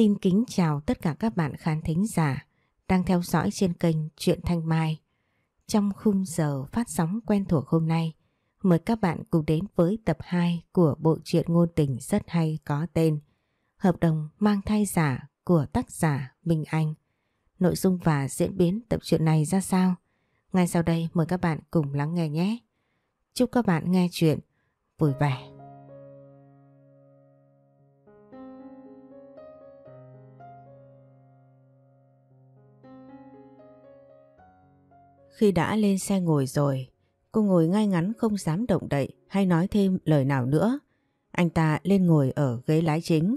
Xin kính chào tất cả các bạn khán thính giả đang theo dõi trên kênh Truyện Thanh Mai. Trong khung giờ phát sóng quen thuộc hôm nay, mời các bạn cùng đến với tập 2 của bộ truyện ngôn tình rất hay có tên Hợp đồng mang thai giả của tác giả Minh Anh. Nội dung và diễn biến tập truyện này ra sao? Ngay sau đây mời các bạn cùng lắng nghe nhé. Chúc các bạn nghe chuyện vui vẻ. Khi đã lên xe ngồi rồi, cô ngồi ngay ngắn không dám động đậy hay nói thêm lời nào nữa. Anh ta lên ngồi ở ghế lái chính.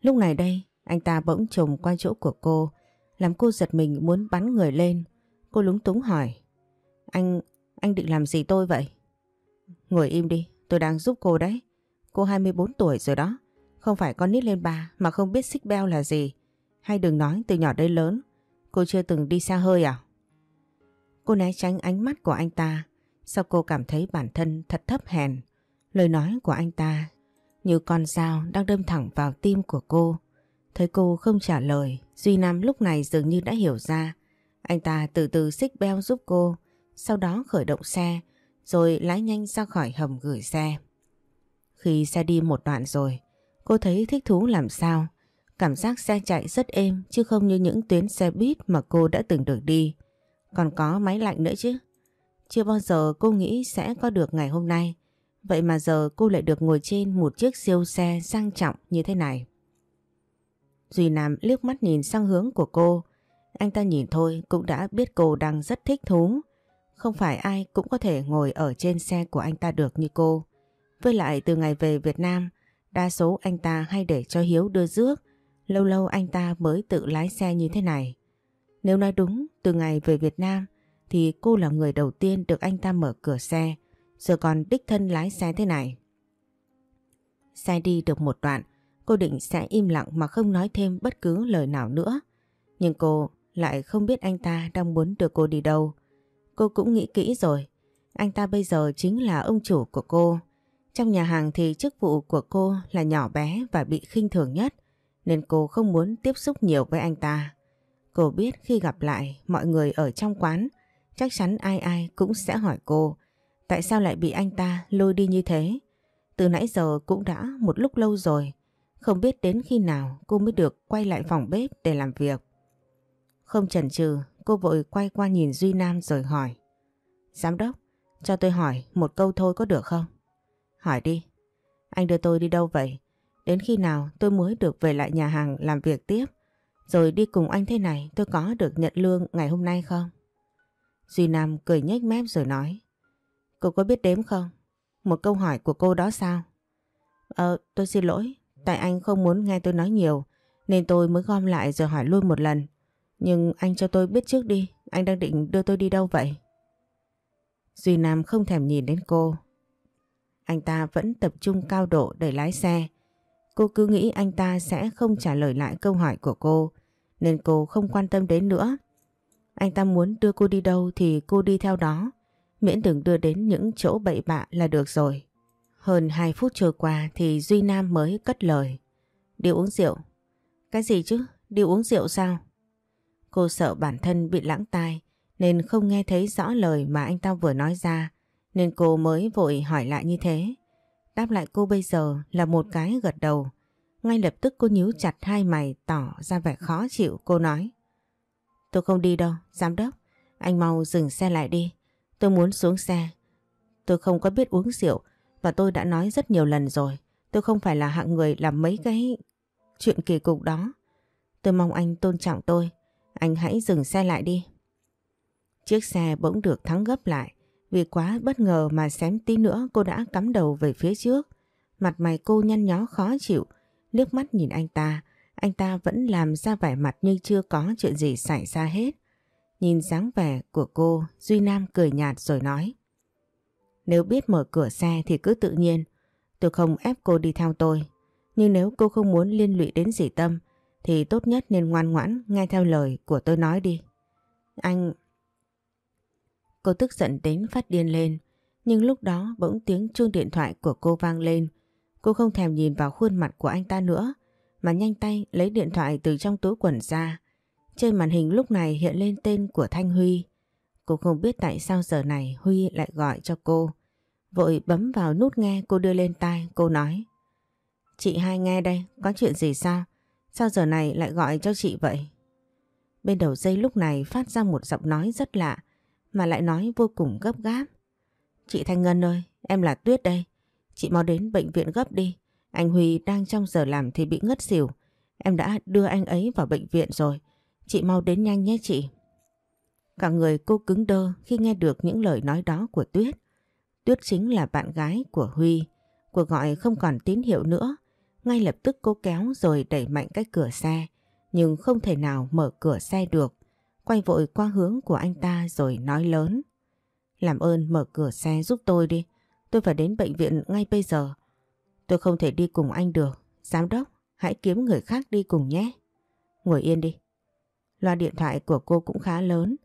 Lúc này đây, anh ta bỗng trùng qua chỗ của cô, làm cô giật mình muốn bắn người lên. Cô lúng túng hỏi. Anh, anh định làm gì tôi vậy? Ngồi im đi, tôi đang giúp cô đấy. Cô 24 tuổi rồi đó. Không phải con nít lên ba mà không biết xích beo là gì. Hay đừng nói từ nhỏ đến lớn. Cô chưa từng đi xa hơi à? Cô né tránh ánh mắt của anh ta. Sao cô cảm thấy bản thân thật thấp hèn. Lời nói của anh ta như con dao đang đâm thẳng vào tim của cô. Thấy cô không trả lời, Duy Nam lúc này dường như đã hiểu ra. Anh ta từ từ xích beo giúp cô, sau đó khởi động xe, rồi lái nhanh ra khỏi hầm gửi xe. Khi xe đi một đoạn rồi, cô thấy thích thú làm sao. Cảm giác xe chạy rất êm chứ không như những tuyến xe buýt mà cô đã từng được đi. Còn có máy lạnh nữa chứ. Chưa bao giờ cô nghĩ sẽ có được ngày hôm nay. Vậy mà giờ cô lại được ngồi trên một chiếc siêu xe sang trọng như thế này. Duy Nam liếc mắt nhìn sang hướng của cô. Anh ta nhìn thôi cũng đã biết cô đang rất thích thú. Không phải ai cũng có thể ngồi ở trên xe của anh ta được như cô. Với lại từ ngày về Việt Nam, đa số anh ta hay để cho Hiếu đưa rước. Lâu lâu anh ta mới tự lái xe như thế này. Nếu nói đúng, từ ngày về Việt Nam thì cô là người đầu tiên được anh ta mở cửa xe, giờ còn đích thân lái xe thế này. Xe đi được một đoạn, cô định sẽ im lặng mà không nói thêm bất cứ lời nào nữa. Nhưng cô lại không biết anh ta đang muốn đưa cô đi đâu. Cô cũng nghĩ kỹ rồi, anh ta bây giờ chính là ông chủ của cô. Trong nhà hàng thì chức vụ của cô là nhỏ bé và bị khinh thường nhất, nên cô không muốn tiếp xúc nhiều với anh ta. Cô biết khi gặp lại mọi người ở trong quán, chắc chắn ai ai cũng sẽ hỏi cô tại sao lại bị anh ta lôi đi như thế. Từ nãy giờ cũng đã một lúc lâu rồi, không biết đến khi nào cô mới được quay lại phòng bếp để làm việc. Không chần chừ, cô vội quay qua nhìn Duy Nam rồi hỏi. Giám đốc, cho tôi hỏi một câu thôi có được không? Hỏi đi. Anh đưa tôi đi đâu vậy? Đến khi nào tôi mới được về lại nhà hàng làm việc tiếp? Rồi đi cùng anh thế này tôi có được nhận lương ngày hôm nay không? Duy Nam cười nhếch mép rồi nói. Cô có biết đếm không? Một câu hỏi của cô đó sao? Ờ, tôi xin lỗi. Tại anh không muốn nghe tôi nói nhiều nên tôi mới gom lại rồi hỏi luôn một lần. Nhưng anh cho tôi biết trước đi, anh đang định đưa tôi đi đâu vậy? Duy Nam không thèm nhìn đến cô. Anh ta vẫn tập trung cao độ để lái xe. Cô cứ nghĩ anh ta sẽ không trả lời lại câu hỏi của cô nên cô không quan tâm đến nữa. Anh ta muốn đưa cô đi đâu thì cô đi theo đó, miễn đừng đưa đến những chỗ bậy bạ là được rồi. Hơn 2 phút trôi qua thì Duy Nam mới cất lời. Đi uống rượu. Cái gì chứ? Đi uống rượu sao? Cô sợ bản thân bị lãng tai nên không nghe thấy rõ lời mà anh ta vừa nói ra nên cô mới vội hỏi lại như thế. Đáp lại cô bây giờ là một cái gật đầu. Ngay lập tức cô nhíu chặt hai mày tỏ ra vẻ khó chịu cô nói. Tôi không đi đâu, giám đốc. Anh mau dừng xe lại đi. Tôi muốn xuống xe. Tôi không có biết uống rượu và tôi đã nói rất nhiều lần rồi. Tôi không phải là hạng người làm mấy cái chuyện kỳ cục đó. Tôi mong anh tôn trọng tôi. Anh hãy dừng xe lại đi. Chiếc xe bỗng được thắng gấp lại. Vì quá bất ngờ mà xém tí nữa cô đã cắm đầu về phía trước. Mặt mày cô nhăn nhó khó chịu, liếc mắt nhìn anh ta. Anh ta vẫn làm ra vẻ mặt như chưa có chuyện gì xảy ra hết. Nhìn dáng vẻ của cô, Duy Nam cười nhạt rồi nói. Nếu biết mở cửa xe thì cứ tự nhiên. Tôi không ép cô đi theo tôi. Nhưng nếu cô không muốn liên lụy đến dì Tâm thì tốt nhất nên ngoan ngoãn nghe theo lời của tôi nói đi. Anh... Cô tức giận đến phát điên lên. Nhưng lúc đó bỗng tiếng chuông điện thoại của cô vang lên. Cô không thèm nhìn vào khuôn mặt của anh ta nữa mà nhanh tay lấy điện thoại từ trong túi quần ra. Trên màn hình lúc này hiện lên tên của Thanh Huy. Cô không biết tại sao giờ này Huy lại gọi cho cô. Vội bấm vào nút nghe cô đưa lên tai, cô nói. Chị hai nghe đây, có chuyện gì sao? Sao giờ này lại gọi cho chị vậy? Bên đầu dây lúc này phát ra một giọng nói rất lạ, mà lại nói vô cùng gấp gáp. Chị Thanh Ngân ơi, em là Tuyết đây. Chị mau đến bệnh viện gấp đi. Anh Huy đang trong giờ làm thì bị ngất xỉu. Em đã đưa anh ấy vào bệnh viện rồi. Chị mau đến nhanh nhé chị. Cả người cô cứng đơ khi nghe được những lời nói đó của Tuyết. Tuyết chính là bạn gái của Huy. Cuộc gọi không còn tín hiệu nữa. Ngay lập tức cô kéo rồi đẩy mạnh cái cửa xe. Nhưng không thể nào mở cửa xe được. Quay vội qua hướng của anh ta rồi nói lớn. Làm ơn mở cửa xe giúp tôi đi. Tôi phải đến bệnh viện ngay bây giờ. Tôi không thể đi cùng anh được. Giám đốc, hãy kiếm người khác đi cùng nhé. Ngồi yên đi. Loa điện thoại của cô cũng khá lớn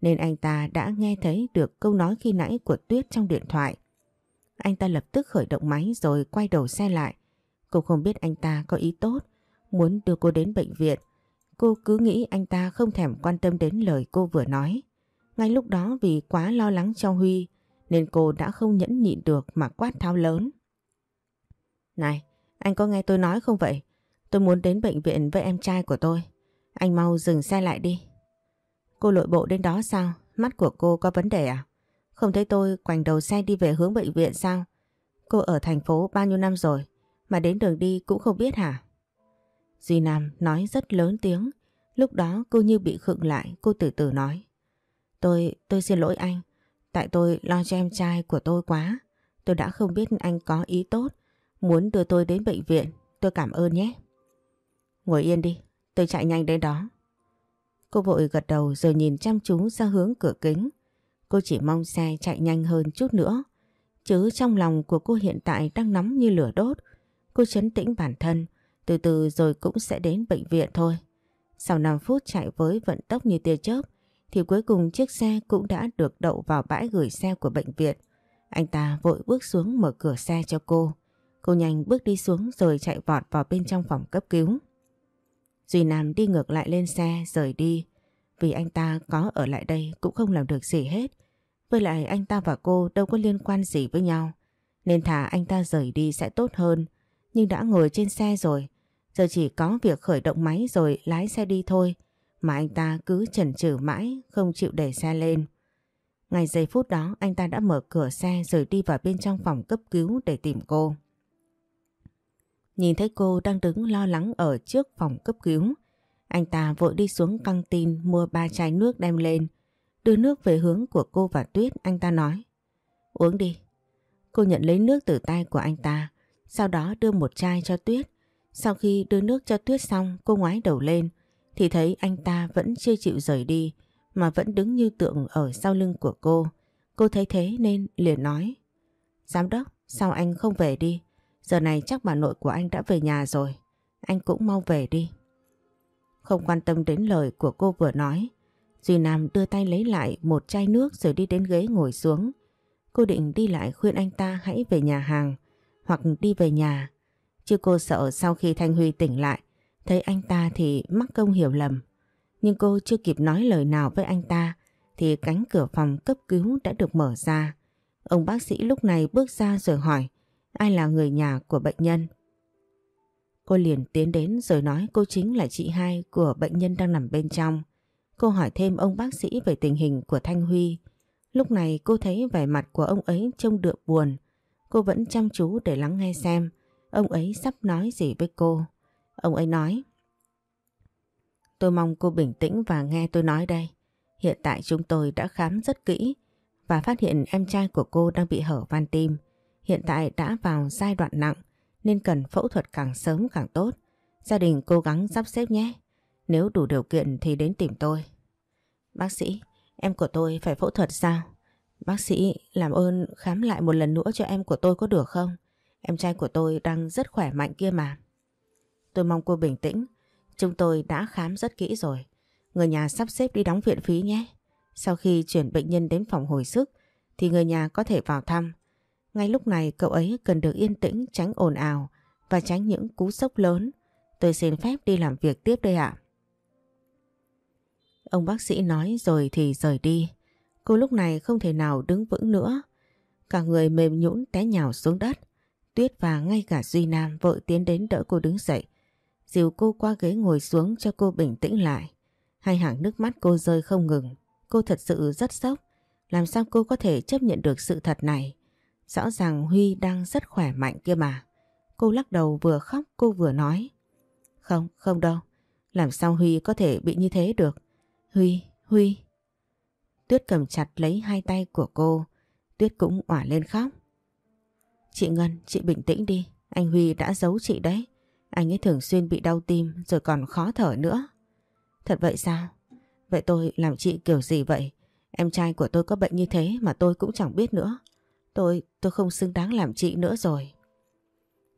nên anh ta đã nghe thấy được câu nói khi nãy của Tuyết trong điện thoại. Anh ta lập tức khởi động máy rồi quay đầu xe lại. Cô không biết anh ta có ý tốt, muốn đưa cô đến bệnh viện. Cô cứ nghĩ anh ta không thèm quan tâm đến lời cô vừa nói. Ngay lúc đó vì quá lo lắng cho Huy nên cô đã không nhẫn nhịn được mà quát tháo lớn. Này, anh có nghe tôi nói không vậy? Tôi muốn đến bệnh viện với em trai của tôi. Anh mau dừng xe lại đi. Cô lội bộ đến đó sao? Mắt của cô có vấn đề à? Không thấy tôi quành đầu xe đi về hướng bệnh viện sao? Cô ở thành phố bao nhiêu năm rồi mà đến đường đi cũng không biết hả? Duy Nam nói rất lớn tiếng. Lúc đó cô như bị khựng lại, cô từ từ nói. Tôi, tôi xin lỗi anh. Tại tôi lo cho em trai của tôi quá. Tôi đã không biết anh có ý tốt. Muốn đưa tôi đến bệnh viện. Tôi cảm ơn nhé. Ngồi yên đi. Tôi chạy nhanh đến đó. Cô vội gật đầu rồi nhìn chăm chú ra hướng cửa kính. Cô chỉ mong xe chạy nhanh hơn chút nữa. Chứ trong lòng của cô hiện tại đang nóng như lửa đốt. Cô chấn tĩnh bản thân. Từ từ rồi cũng sẽ đến bệnh viện thôi. Sau 5 phút chạy với vận tốc như tia chớp thì cuối cùng chiếc xe cũng đã được đậu vào bãi gửi xe của bệnh viện. Anh ta vội bước xuống mở cửa xe cho cô. Cô nhanh bước đi xuống rồi chạy vọt vào bên trong phòng cấp cứu. Duy Nam đi ngược lại lên xe, rời đi vì anh ta có ở lại đây cũng không làm được gì hết. Với lại anh ta và cô đâu có liên quan gì với nhau nên thả anh ta rời đi sẽ tốt hơn. Nhưng đã ngồi trên xe rồi giờ chỉ có việc khởi động máy rồi lái xe đi thôi mà anh ta cứ chần chừ mãi không chịu để xe lên. Ngay giây phút đó anh ta đã mở cửa xe rồi đi vào bên trong phòng cấp cứu để tìm cô. Nhìn thấy cô đang đứng lo lắng ở trước phòng cấp cứu, anh ta vội đi xuống căng tin mua ba chai nước đem lên, đưa nước về hướng của cô và Tuyết, anh ta nói. Uống đi. Cô nhận lấy nước từ tay của anh ta, sau đó đưa một chai cho Tuyết. Sau khi đưa nước cho Tuyết xong, cô ngoái đầu lên, thì thấy anh ta vẫn chưa chịu rời đi, mà vẫn đứng như tượng ở sau lưng của cô. Cô thấy thế nên liền nói. Giám đốc, sao anh không về đi? Giờ này chắc bà nội của anh đã về nhà rồi. Anh cũng mau về đi. Không quan tâm đến lời của cô vừa nói. Duy Nam đưa tay lấy lại một chai nước rồi đi đến ghế ngồi xuống. Cô định đi lại khuyên anh ta hãy về nhà hàng hoặc đi về nhà. Chứ cô sợ sau khi Thanh Huy tỉnh lại thấy anh ta thì mắc công hiểu lầm. Nhưng cô chưa kịp nói lời nào với anh ta, thì cánh cửa phòng cấp cứu đã được mở ra. Ông bác sĩ lúc này bước ra rồi hỏi, ai là người nhà của bệnh nhân. Cô liền tiến đến rồi nói, cô chính là chị hai của bệnh nhân đang nằm bên trong. Cô hỏi thêm ông bác sĩ về tình hình của Thanh Huy. Lúc này cô thấy vẻ mặt của ông ấy trông đượm buồn. Cô vẫn chăm chú để lắng nghe xem, ông ấy sắp nói gì với cô. Ông ấy nói Tôi mong cô bình tĩnh và nghe tôi nói đây. Hiện tại chúng tôi đã khám rất kỹ và phát hiện em trai của cô đang bị hở van tim. Hiện tại đã vào giai đoạn nặng nên cần phẫu thuật càng sớm càng tốt. Gia đình cố gắng sắp xếp nhé. Nếu đủ điều kiện thì đến tìm tôi. Bác sĩ, em của tôi phải phẫu thuật sao? Bác sĩ, làm ơn khám lại một lần nữa cho em của tôi có được không? Em trai của tôi đang rất khỏe mạnh kia mà. Tôi mong cô bình tĩnh. Chúng tôi đã khám rất kỹ rồi. Người nhà sắp xếp đi đóng viện phí nhé. Sau khi chuyển bệnh nhân đến phòng hồi sức, thì người nhà có thể vào thăm. Ngay lúc này, cậu ấy cần được yên tĩnh, tránh ồn ào và tránh những cú sốc lớn. Tôi xin phép đi làm việc tiếp đây ạ. Ông bác sĩ nói rồi thì rời đi. Cô lúc này không thể nào đứng vững nữa. Cả người mềm nhũn té nhào xuống đất. Tuyết và ngay cả Duy Nam vội tiến đến đỡ cô đứng dậy. Dìu cô qua ghế ngồi xuống cho cô bình tĩnh lại. Hai hàng nước mắt cô rơi không ngừng. Cô thật sự rất sốc. Làm sao cô có thể chấp nhận được sự thật này? Rõ ràng Huy đang rất khỏe mạnh kia mà. Cô lắc đầu vừa khóc cô vừa nói. Không, không đâu. Làm sao Huy có thể bị như thế được? Huy, Huy. Tuyết cầm chặt lấy hai tay của cô. Tuyết cũng ỏa lên khóc. Chị Ngân, chị bình tĩnh đi. Anh Huy đã giấu chị đấy. Anh ấy thường xuyên bị đau tim rồi còn khó thở nữa. Thật vậy sao? Vậy tôi làm chị kiểu gì vậy? Em trai của tôi có bệnh như thế mà tôi cũng chẳng biết nữa. Tôi, tôi không xứng đáng làm chị nữa rồi.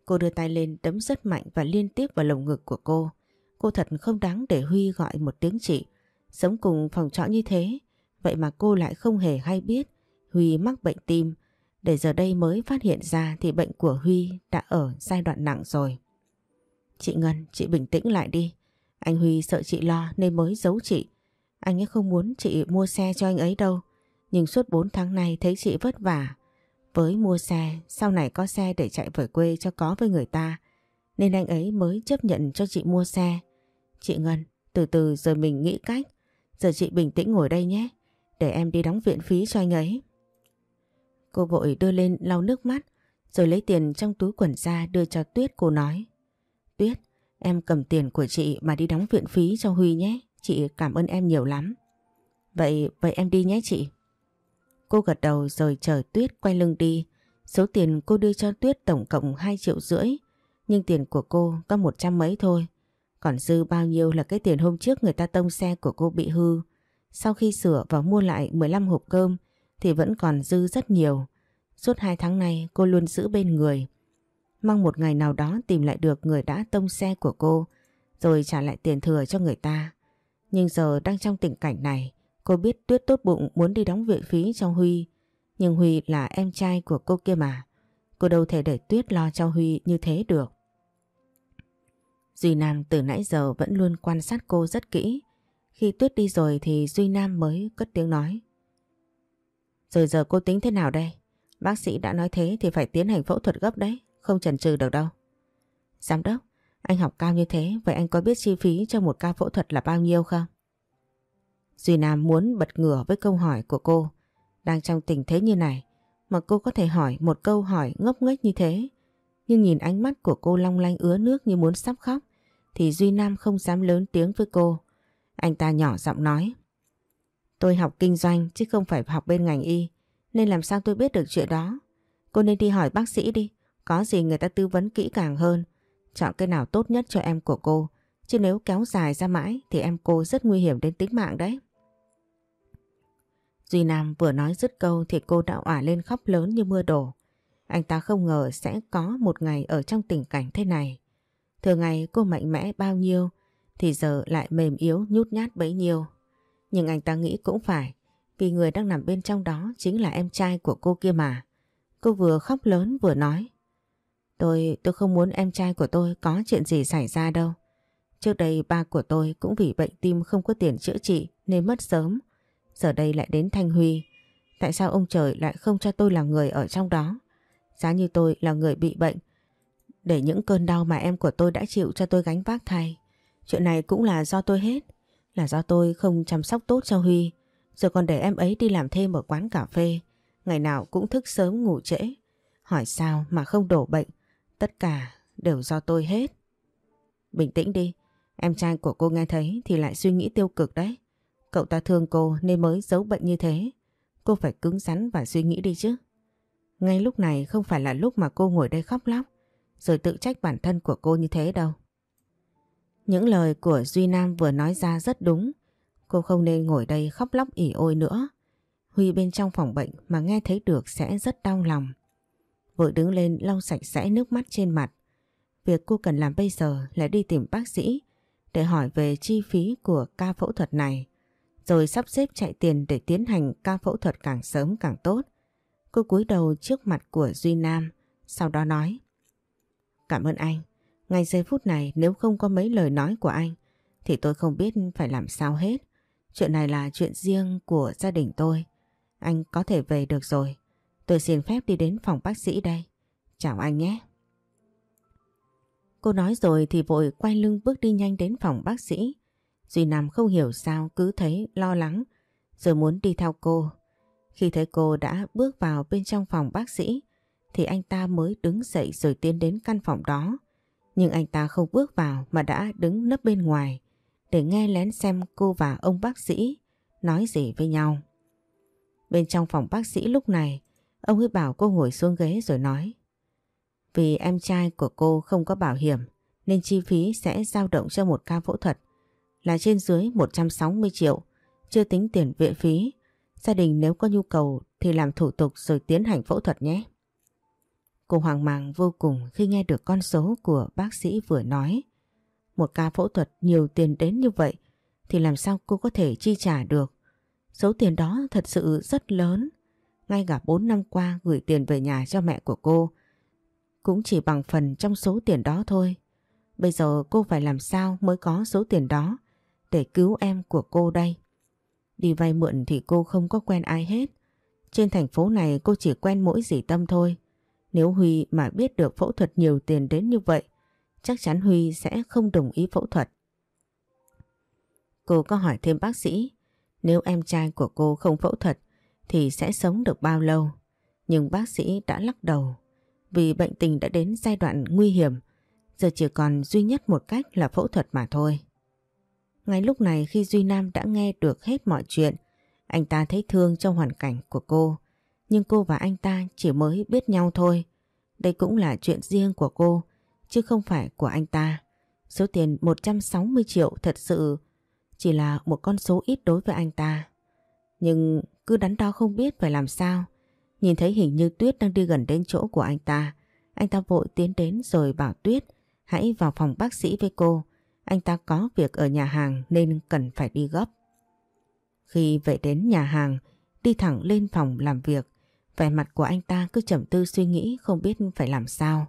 Cô đưa tay lên đấm rất mạnh và liên tiếp vào lồng ngực của cô. Cô thật không đáng để Huy gọi một tiếng chị. Sống cùng phòng trọ như thế, vậy mà cô lại không hề hay biết Huy mắc bệnh tim. Để giờ đây mới phát hiện ra thì bệnh của Huy đã ở giai đoạn nặng rồi. Chị Ngân, chị bình tĩnh lại đi. Anh Huy sợ chị lo nên mới giấu chị. Anh ấy không muốn chị mua xe cho anh ấy đâu. Nhưng suốt 4 tháng nay thấy chị vất vả. Với mua xe, sau này có xe để chạy về quê cho có với người ta. Nên anh ấy mới chấp nhận cho chị mua xe. Chị Ngân, từ từ rồi mình nghĩ cách. Giờ chị bình tĩnh ngồi đây nhé. Để em đi đóng viện phí cho anh ấy. Cô vội đưa lên lau nước mắt. Rồi lấy tiền trong túi quần ra đưa cho Tuyết cô nói. Em cầm tiền của chị mà đi đóng viện phí cho Huy nhé. Chị cảm ơn em nhiều lắm. Vậy, vậy em đi nhé chị. Cô gật đầu rồi chờ Tuyết quay lưng đi. Số tiền cô đưa cho Tuyết tổng cộng 2 triệu rưỡi. Nhưng tiền của cô có một trăm mấy thôi. Còn dư bao nhiêu là cái tiền hôm trước người ta tông xe của cô bị hư. Sau khi sửa và mua lại 15 hộp cơm thì vẫn còn dư rất nhiều. Suốt 2 tháng nay cô luôn giữ bên người. Mong một ngày nào đó tìm lại được người đã tông xe của cô rồi trả lại tiền thừa cho người ta. Nhưng giờ đang trong tình cảnh này Cô biết Tuyết tốt bụng muốn đi đóng viện phí cho Huy, nhưng Huy là em trai của cô kia mà. Cô đâu thể để Tuyết lo cho Huy như thế được. Duy Nam từ nãy giờ vẫn luôn quan sát cô rất kỹ. Khi Tuyết đi rồi thì Duy Nam mới cất tiếng nói. Rồi giờ cô tính thế nào đây? Bác sĩ đã nói thế thì phải tiến hành phẫu thuật gấp đấy, không chần chừ được đâu. Giám đốc, anh học cao như thế, vậy anh có biết chi phí cho một ca phẫu thuật là bao nhiêu không? Duy Nam muốn bật ngửa với câu hỏi của cô. Đang trong tình thế như này mà cô có thể hỏi một câu hỏi ngốc nghếch như thế. Nhưng nhìn ánh mắt của cô long lanh ứa nước như muốn sắp khóc thì Duy Nam không dám lớn tiếng với cô. Anh ta nhỏ giọng nói Tôi học kinh doanh chứ không phải học bên ngành y nên làm sao tôi biết được chuyện đó. Cô nên đi hỏi bác sĩ đi có gì người ta tư vấn kỹ càng hơn chọn cái nào tốt nhất cho em của cô chứ nếu kéo dài ra mãi thì em cô rất nguy hiểm đến tính mạng đấy. Duy Nam vừa nói dứt câu thì cô đã ỏa lên khóc lớn như mưa đổ. Anh ta không ngờ sẽ có một ngày ở trong tình cảnh thế này. Thường ngày cô mạnh mẽ bao nhiêu thì giờ lại mềm yếu nhút nhát bấy nhiêu. Nhưng anh ta nghĩ cũng phải, vì người đang nằm bên trong đó chính là em trai của cô kia mà. Cô vừa khóc lớn vừa nói Tôi, tôi không muốn em trai của tôi có chuyện gì xảy ra đâu. Trước đây ba của tôi cũng vì bệnh tim không có tiền chữa trị nên mất sớm. Giờ đây lại đến Thanh Huy. Tại sao ông trời lại không cho tôi là người ở trong đó? Giá như tôi là người bị bệnh. Để những cơn đau mà em của tôi đã chịu cho tôi gánh vác thay. Chuyện này cũng là do tôi hết. Là do tôi không chăm sóc tốt cho Huy. Rồi còn để em ấy đi làm thêm ở quán cà phê. Ngày nào cũng thức sớm ngủ trễ. Hỏi sao mà không đổ bệnh. Tất cả đều do tôi hết. Bình tĩnh đi. Em trai của cô nghe thấy thì lại suy nghĩ tiêu cực đấy. Cậu ta thương cô nên mới giấu bệnh như thế. Cô phải cứng rắn và suy nghĩ đi chứ. Ngay lúc này không phải là lúc mà cô ngồi đây khóc lóc, rồi tự trách bản thân của cô như thế đâu. Những lời của Duy Nam vừa nói ra rất đúng. Cô không nên ngồi đây khóc lóc ỉ ôi nữa. Huy bên trong phòng bệnh mà nghe thấy được sẽ rất đau lòng. Vội đứng lên lau sạch sẽ nước mắt trên mặt. Việc cô cần làm bây giờ là đi tìm bác sĩ để hỏi về chi phí của ca phẫu thuật này, rồi sắp xếp chạy tiền để tiến hành ca phẫu thuật càng sớm càng tốt. Cô cúi đầu trước mặt của Duy Nam, sau đó nói Cảm ơn anh, Ngay giây phút này nếu không có mấy lời nói của anh thì tôi không biết phải làm sao hết. Chuyện này là chuyện riêng của gia đình tôi. Anh có thể về được rồi. Tôi xin phép đi đến phòng bác sĩ đây. Chào anh nhé. Cô nói rồi thì vội quay lưng bước đi nhanh đến phòng bác sĩ. Duy Nam không hiểu sao cứ thấy lo lắng rồi muốn đi theo cô. Khi thấy cô đã bước vào bên trong phòng bác sĩ thì anh ta mới đứng dậy rồi tiến đến căn phòng đó. Nhưng anh ta không bước vào mà đã đứng nấp bên ngoài để nghe lén xem cô và ông bác sĩ nói gì với nhau. Bên trong phòng bác sĩ lúc này, ông ấy bảo cô ngồi xuống ghế rồi nói Vì em trai của cô không có bảo hiểm nên chi phí sẽ dao động cho một ca phẫu thuật là trên dưới 160 triệu, chưa tính tiền viện phí. Gia đình nếu có nhu cầu thì làm thủ tục rồi tiến hành phẫu thuật nhé. Cô hoang mang vô cùng khi nghe được con số của bác sĩ vừa nói. Một ca phẫu thuật nhiều tiền đến như vậy thì làm sao cô có thể chi trả được. Số tiền đó thật sự rất lớn. Ngay cả 4 năm qua gửi tiền về nhà cho mẹ của cô cũng chỉ bằng phần trong số tiền đó thôi. Bây giờ cô phải làm sao mới có số tiền đó để cứu em của cô đây. Đi vay mượn thì cô không có quen ai hết. Trên thành phố này cô chỉ quen mỗi dì Tâm thôi. Nếu Huy mà biết được phẫu thuật nhiều tiền đến như vậy, chắc chắn Huy sẽ không đồng ý phẫu thuật. Cô có hỏi thêm bác sĩ, nếu em trai của cô không phẫu thuật thì sẽ sống được bao lâu? Nhưng bác sĩ đã lắc đầu vì bệnh tình đã đến giai đoạn nguy hiểm, giờ chỉ còn duy nhất một cách là phẫu thuật mà thôi. Ngay lúc này khi Duy Nam đã nghe được hết mọi chuyện, anh ta thấy thương trong hoàn cảnh của cô. Nhưng cô và anh ta chỉ mới biết nhau thôi. Đây cũng là chuyện riêng của cô, chứ không phải của anh ta. Số tiền 160 triệu thật sự chỉ là một con số ít đối với anh ta. Nhưng cứ đắn đo không biết phải làm sao. Nhìn thấy hình như Tuyết đang đi gần đến chỗ của anh ta. Anh ta vội tiến đến rồi bảo Tuyết hãy vào phòng bác sĩ với cô. Anh ta có việc ở nhà hàng nên cần phải đi gấp. Khi về đến nhà hàng, đi thẳng lên phòng làm việc, vẻ mặt của anh ta cứ trầm tư suy nghĩ không biết phải làm sao.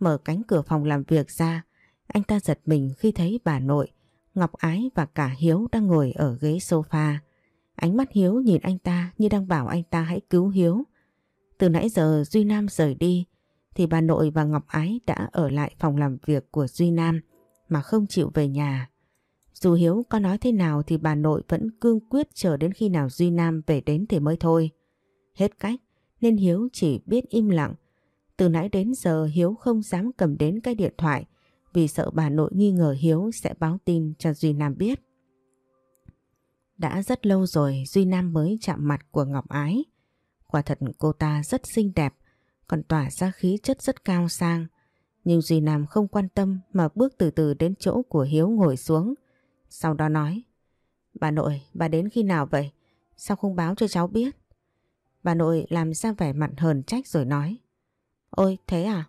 Mở cánh cửa phòng làm việc ra, anh ta giật mình khi thấy bà nội, Ngọc Ái và cả Hiếu đang ngồi ở ghế sofa. Ánh mắt Hiếu nhìn anh ta như đang bảo anh ta hãy cứu Hiếu. Từ nãy giờ Duy Nam rời đi, thì bà nội và Ngọc Ái đã ở lại phòng làm việc của Duy Nam mà không chịu về nhà. Dù Hiếu có nói thế nào thì bà nội vẫn cương quyết chờ đến khi nào Duy Nam về đến thì mới thôi. Hết cách nên Hiếu chỉ biết im lặng. Từ nãy đến giờ Hiếu không dám cầm đến cái điện thoại vì sợ bà nội nghi ngờ Hiếu sẽ báo tin cho Duy Nam biết. Đã rất lâu rồi Duy Nam mới chạm mặt của Ngọc Ái. Quả thật cô ta rất xinh đẹp, còn tỏa ra khí chất rất cao sang. Nhưng Duy Nam không quan tâm mà bước từ từ đến chỗ của Hiếu ngồi xuống. Sau đó nói Bà nội, bà đến khi nào vậy? Sao không báo cho cháu biết? Bà nội làm ra vẻ mặt hờn trách rồi nói Ôi thế à?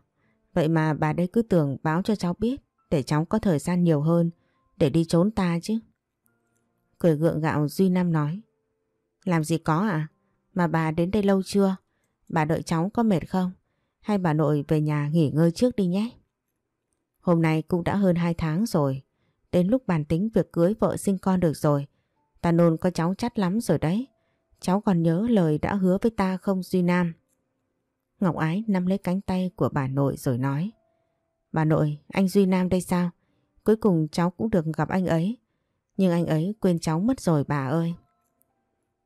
Vậy mà bà đây cứ tưởng báo cho cháu biết để cháu có thời gian nhiều hơn để đi trốn ta chứ. Cười gượng gạo Duy Nam nói Làm gì có à? Mà bà đến đây lâu chưa? Bà đợi cháu có mệt không? Hay bà nội về nhà nghỉ ngơi trước đi nhé. Hôm nay cũng đã hơn 2 tháng rồi. Đến lúc bàn tính việc cưới vợ sinh con được rồi. Ta nôn có cháu chắt lắm rồi đấy. Cháu còn nhớ lời đã hứa với ta không Duy Nam? Ngọc Ái nắm lấy cánh tay của bà nội rồi nói. Bà nội, anh Duy Nam đây sao? Cuối cùng cháu cũng được gặp anh ấy. Nhưng anh ấy quên cháu mất rồi bà ơi.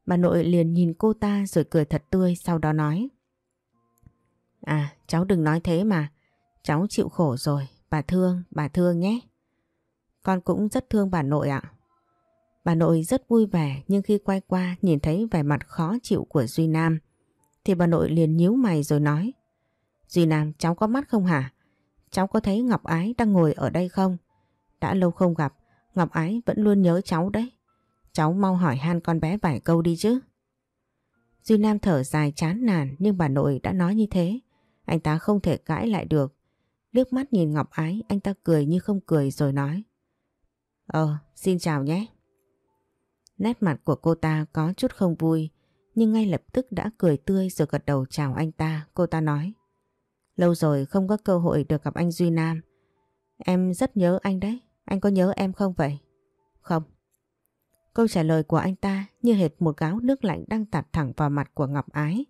Bà nội liền nhìn cô ta rồi cười thật tươi sau đó nói. À cháu đừng nói thế mà. Cháu chịu khổ rồi. Bà thương, bà thương nhé. Con cũng rất thương bà nội ạ. Bà nội rất vui vẻ nhưng khi quay qua nhìn thấy vẻ mặt khó chịu của Duy Nam thì bà nội liền nhíu mày rồi nói Duy Nam cháu có mắt không hả? Cháu có thấy Ngọc Ái đang ngồi ở đây không? Đã lâu không gặp Ngọc Ái vẫn luôn nhớ cháu đấy. Cháu mau hỏi han con bé vài câu đi chứ. Duy Nam thở dài chán nản nhưng bà nội đã nói như thế. Anh ta không thể cãi lại được. Liếc mắt nhìn Ngọc Ái anh ta cười như không cười rồi nói. Ờ, xin chào nhé. Nét mặt của cô ta có chút không vui nhưng ngay lập tức đã cười tươi rồi gật đầu chào anh ta. Cô ta nói. Lâu rồi không có cơ hội được gặp anh Duy Nam Em rất nhớ anh đấy. Anh có nhớ em không vậy? Không. Câu trả lời của anh ta như hệt một gáo nước lạnh đang tạt thẳng vào mặt của Ngọc Ái.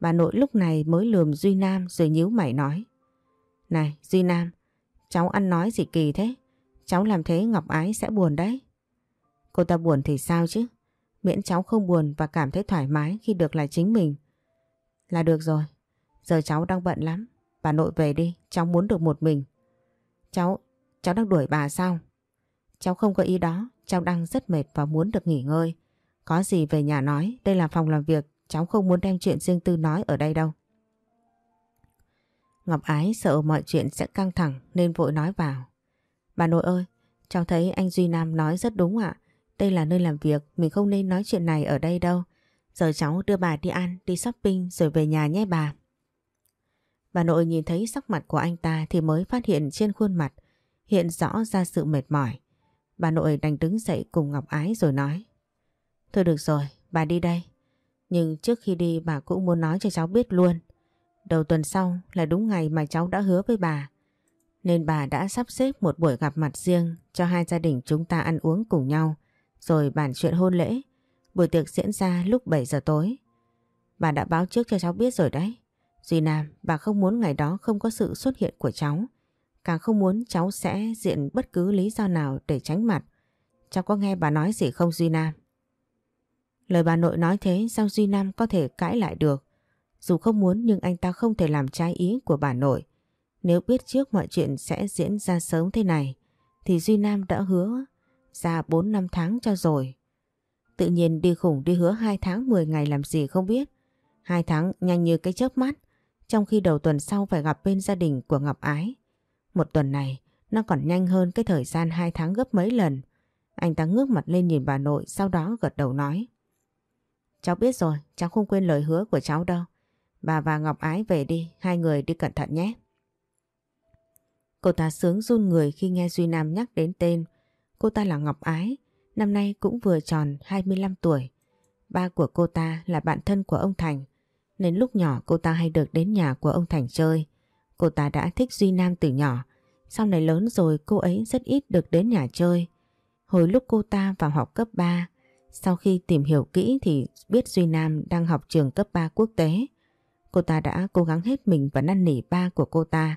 Bà nội lúc này mới lườm Duy Nam rồi nhíu mày nói. Này Duy Nam, cháu ăn nói gì kỳ thế? Cháu làm thế Ngọc Ái sẽ buồn đấy. Cô ta buồn thì sao chứ? Miễn cháu không buồn và cảm thấy thoải mái khi được là chính mình. Là được rồi. Giờ cháu đang bận lắm. Bà nội về đi, cháu muốn được một mình. Cháu, cháu đang đuổi bà sao? Cháu không có ý đó, cháu đang rất mệt và muốn được nghỉ ngơi. Có gì về nhà nói, đây là phòng làm việc, cháu không muốn đem chuyện riêng tư nói ở đây đâu. Ngọc Ái sợ mọi chuyện sẽ căng thẳng nên vội nói vào. Bà nội ơi, cháu thấy anh Duy Nam nói rất đúng ạ. Đây là nơi làm việc, mình không nên nói chuyện này ở đây đâu. Giờ cháu đưa bà đi ăn, đi shopping rồi về nhà nhé bà. Bà nội nhìn thấy sắc mặt của anh ta thì mới phát hiện trên khuôn mặt hiện rõ ra sự mệt mỏi. Bà nội đành đứng dậy cùng Ngọc Ái rồi nói. Thôi được rồi, bà đi đây. Nhưng trước khi đi bà cũng muốn nói cho cháu biết luôn. Đầu tuần sau là đúng ngày mà cháu đã hứa với bà. Nên bà đã sắp xếp một buổi gặp mặt riêng cho hai gia đình chúng ta ăn uống cùng nhau. Rồi bàn chuyện hôn lễ. Buổi tiệc diễn ra lúc 7 giờ tối. Bà đã báo trước cho cháu biết rồi đấy. Duy Nam, bà không muốn ngày đó không có sự xuất hiện của cháu. Càng không muốn cháu sẽ diện bất cứ lý do nào để tránh mặt. Cháu có nghe bà nói gì không, Duy Nam? Lời bà nội nói thế, sao Duy Nam có thể cãi lại được? Dù không muốn, nhưng anh ta không thể làm trái ý của bà nội. Nếu biết trước mọi chuyện sẽ diễn ra sớm thế này, thì Duy Nam đã hứa ra 4 năm tháng cho rồi. Tự nhiên đi khủng đi hứa 2 tháng 10 ngày làm gì không biết. 2 tháng nhanh như cái chớp mắt, trong khi đầu tuần sau phải gặp bên gia đình của Ngọc Ái. Một tuần này nó còn nhanh hơn cái thời gian hai tháng gấp mấy lần. Anh ta ngước mặt lên nhìn bà nội sau đó gật đầu nói. Cháu biết rồi, cháu không quên lời hứa của cháu đâu. Bà và Ngọc Ái về đi, hai người đi cẩn thận nhé. Cô ta sướng run người khi nghe Duy Nam nhắc đến tên. Cô ta là Ngọc Ái, năm nay cũng vừa tròn 25 tuổi. Ba của cô ta là bạn thân của ông Thành, nên lúc nhỏ cô ta hay được đến nhà của ông Thành chơi. Cô ta đã thích Duy Nam từ nhỏ, sau này lớn rồi cô ấy rất ít được đến nhà chơi. Hồi lúc cô ta vào học cấp 3, sau khi tìm hiểu kỹ thì biết Duy Nam đang học trường cấp 3 quốc tế. Cô ta đã cố gắng hết mình và năn nỉ ba của cô ta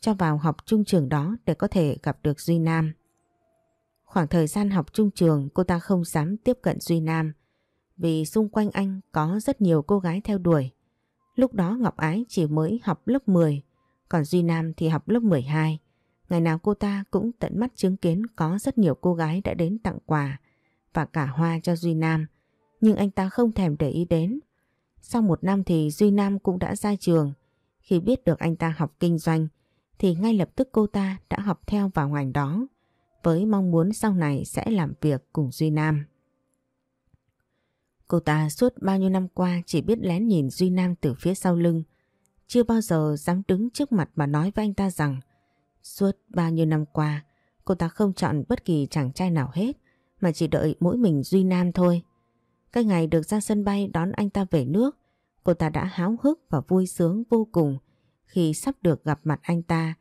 cho vào học trung trường đó để có thể gặp được Duy Nam. Khoảng thời gian học trung trường cô ta không dám tiếp cận Duy Nam vì xung quanh anh có rất nhiều cô gái theo đuổi. Lúc đó Ngọc Ái chỉ mới học lớp 10, còn Duy Nam thì học lớp 12. Ngày nào cô ta cũng tận mắt chứng kiến có rất nhiều cô gái đã đến tặng quà và cả hoa cho Duy Nam, nhưng anh ta không thèm để ý đến. Sau một năm thì Duy Nam cũng đã ra trường. Khi biết được anh ta học kinh doanh thì ngay lập tức cô ta đã học theo vào ngành đó với mong muốn sau này sẽ làm việc cùng Duy Nam. Cô ta suốt bao nhiêu năm qua chỉ biết lén nhìn Duy Nam từ phía sau lưng. Chưa bao giờ dám đứng trước mặt mà nói với anh ta rằng suốt bao nhiêu năm qua cô ta không chọn bất kỳ chàng trai nào hết mà chỉ đợi mỗi mình Duy Nam thôi. Cái ngày được ra sân bay đón anh ta về nước, cô ta đã háo hức và vui sướng vô cùng khi sắp được gặp mặt anh ta,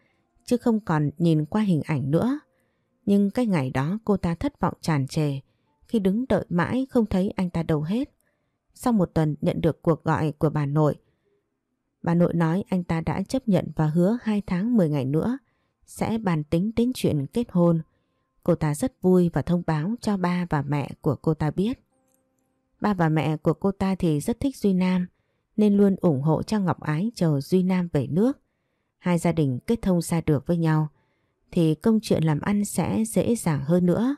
chứ không còn nhìn qua hình ảnh nữa. Nhưng cái ngày đó cô ta thất vọng tràn trề khi đứng đợi mãi không thấy anh ta đâu hết. Sau một tuần nhận được cuộc gọi của bà nội, bà nội nói anh ta đã chấp nhận và hứa 2 tháng 10 ngày nữa sẽ bàn tính đến chuyện kết hôn. Cô ta rất vui và thông báo cho ba và mẹ của cô ta biết. Ba và mẹ của cô ta thì rất thích Duy Nam, nên luôn ủng hộ cho Ngọc Ái chờ Duy Nam về nước. Hai gia đình kết thông xa được với nhau, thì công chuyện làm ăn sẽ dễ dàng hơn nữa.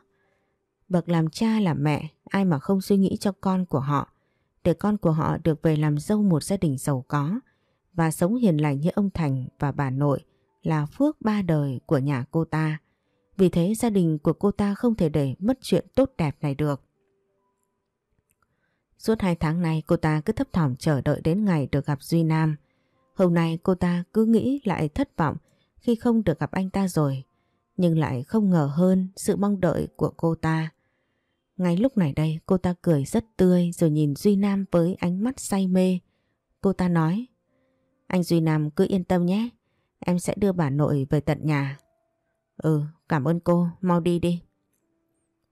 Bậc làm cha làm mẹ, ai mà không suy nghĩ cho con của họ, để con của họ được về làm dâu một gia đình giàu có và sống hiền lành như ông Thành và bà nội là phước ba đời của nhà cô ta. Vì thế gia đình của cô ta không thể để mất chuyện tốt đẹp này được. Suốt hai tháng nay, cô ta cứ thấp thỏm chờ đợi đến ngày được gặp Duy Nam. Hôm nay cô ta cứ nghĩ lại thất vọng khi không được gặp anh ta rồi. Nhưng lại không ngờ hơn sự mong đợi của cô ta. Ngay lúc này đây, cô ta cười rất tươi rồi nhìn Duy Nam với ánh mắt say mê. Cô ta nói, Anh Duy Nam cứ yên tâm nhé. Em sẽ đưa bà nội về tận nhà. Ừ, cảm ơn cô, mau đi đi.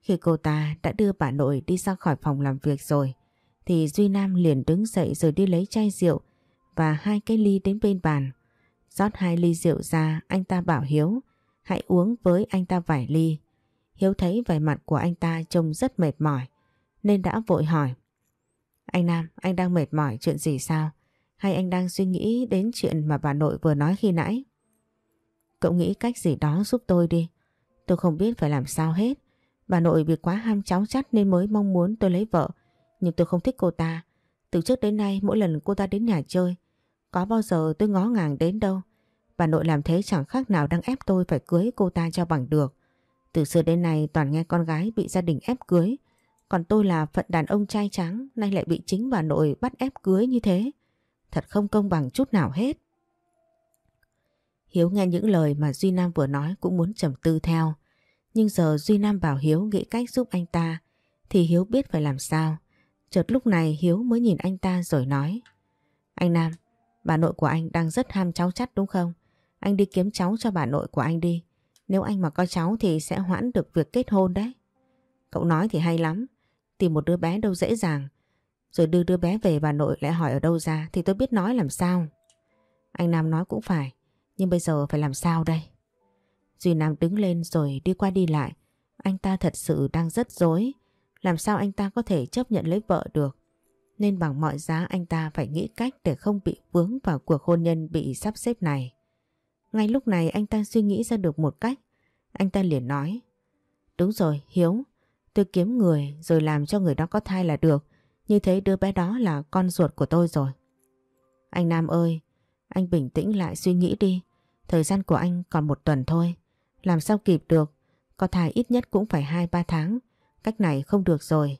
Khi cô ta đã đưa bà nội đi ra khỏi phòng làm việc rồi, thì Duy Nam liền đứng dậy rồi đi lấy chai rượu và hai cái ly đến bên bàn. rót hai ly rượu ra, anh ta bảo Hiếu, hãy uống với anh ta vài ly. Hiếu thấy vẻ mặt của anh ta trông rất mệt mỏi, nên đã vội hỏi. Anh Nam, anh đang mệt mỏi chuyện gì sao? Hay anh đang suy nghĩ đến chuyện mà bà nội vừa nói khi nãy? Cậu nghĩ cách gì đó giúp tôi đi. Tôi không biết phải làm sao hết. Bà nội vì quá ham cháu chắt nên mới mong muốn tôi lấy vợ. Nhưng tôi không thích cô ta. Từ trước đến nay mỗi lần cô ta đến nhà chơi, có bao giờ tôi ngó ngàng đến đâu. Bà nội làm thế chẳng khác nào đang ép tôi phải cưới cô ta cho bằng được. Từ xưa đến nay toàn nghe con gái bị gia đình ép cưới. Còn tôi là phận đàn ông trai trắng nay lại bị chính bà nội bắt ép cưới như thế. Thật không công bằng chút nào hết. Hiếu nghe những lời mà Duy Nam vừa nói cũng muốn trầm tư theo. Nhưng giờ Duy Nam bảo Hiếu nghĩ cách giúp anh ta thì Hiếu biết phải làm sao. Chợt lúc này Hiếu mới nhìn anh ta rồi nói Anh Nam, bà nội của anh đang rất ham cháu chắt đúng không? Anh đi kiếm cháu cho bà nội của anh đi. Nếu anh mà có cháu thì sẽ hoãn được việc kết hôn đấy. Cậu nói thì hay lắm. Tìm một đứa bé đâu dễ dàng. Rồi đưa đứa bé về bà nội lại hỏi ở đâu ra thì tôi biết nói làm sao. Anh Nam nói cũng phải. Nhưng bây giờ phải làm sao đây? Duy Nam đứng lên rồi đi qua đi lại. Anh ta thật sự đang rất dối. Làm sao anh ta có thể chấp nhận lấy vợ được? Nên bằng mọi giá anh ta phải nghĩ cách để không bị vướng vào cuộc hôn nhân bị sắp xếp này. Ngay lúc này anh ta suy nghĩ ra được một cách. Anh ta liền nói. Đúng rồi, Hiếu. Tôi kiếm người rồi làm cho người đó có thai là được. Như thế đứa bé đó là con ruột của tôi rồi. Anh Nam ơi, anh bình tĩnh lại suy nghĩ đi. Thời gian của anh còn một tuần thôi. Làm sao kịp được? Có thai ít nhất cũng phải 2-3 tháng. Cách này không được rồi.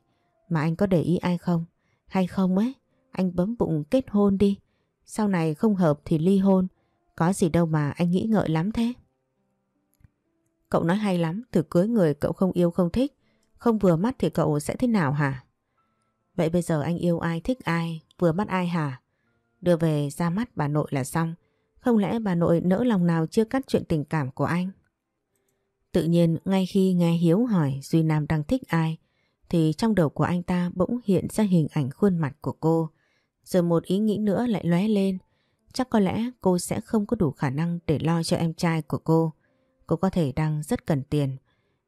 Mà anh có để ý ai không? Hay không ấy? Anh bấm bụng kết hôn đi. Sau này không hợp thì ly hôn. Có gì đâu mà anh nghĩ ngợi lắm thế. Cậu nói hay lắm. Thử cưới người cậu không yêu không thích. Không vừa mắt thì cậu sẽ thế nào hả? Vậy bây giờ anh yêu ai, thích ai? Vừa mắt ai hả? Đưa về ra mắt bà nội là xong. Không lẽ bà nội nỡ lòng nào chưa cắt chuyện tình cảm của anh? Tự nhiên, ngay khi nghe Hiếu hỏi Duy Nam đang thích ai, thì trong đầu của anh ta bỗng hiện ra hình ảnh khuôn mặt của cô. Rồi một ý nghĩ nữa lại lóe lên. Chắc có lẽ cô sẽ không có đủ khả năng để lo cho em trai của cô. Cô có thể đang rất cần tiền.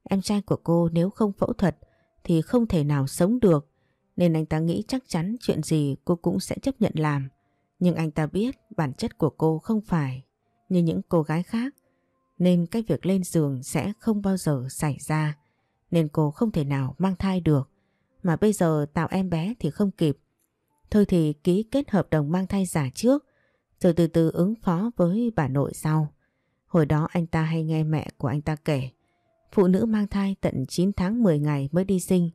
Em trai của cô nếu không phẫu thuật thì không thể nào sống được. Nên anh ta nghĩ chắc chắn chuyện gì cô cũng sẽ chấp nhận làm. Nhưng anh ta biết bản chất của cô không phải như những cô gái khác, nên cái việc lên giường sẽ không bao giờ xảy ra nên cô không thể nào mang thai được mà bây giờ tạo em bé thì không kịp. Thôi thì ký kết hợp đồng mang thai giả trước, rồi từ từ ứng phó với bà nội sau. Hồi đó anh ta hay nghe mẹ của anh ta kể, phụ nữ mang thai tận 9 tháng 10 ngày mới đi sinh.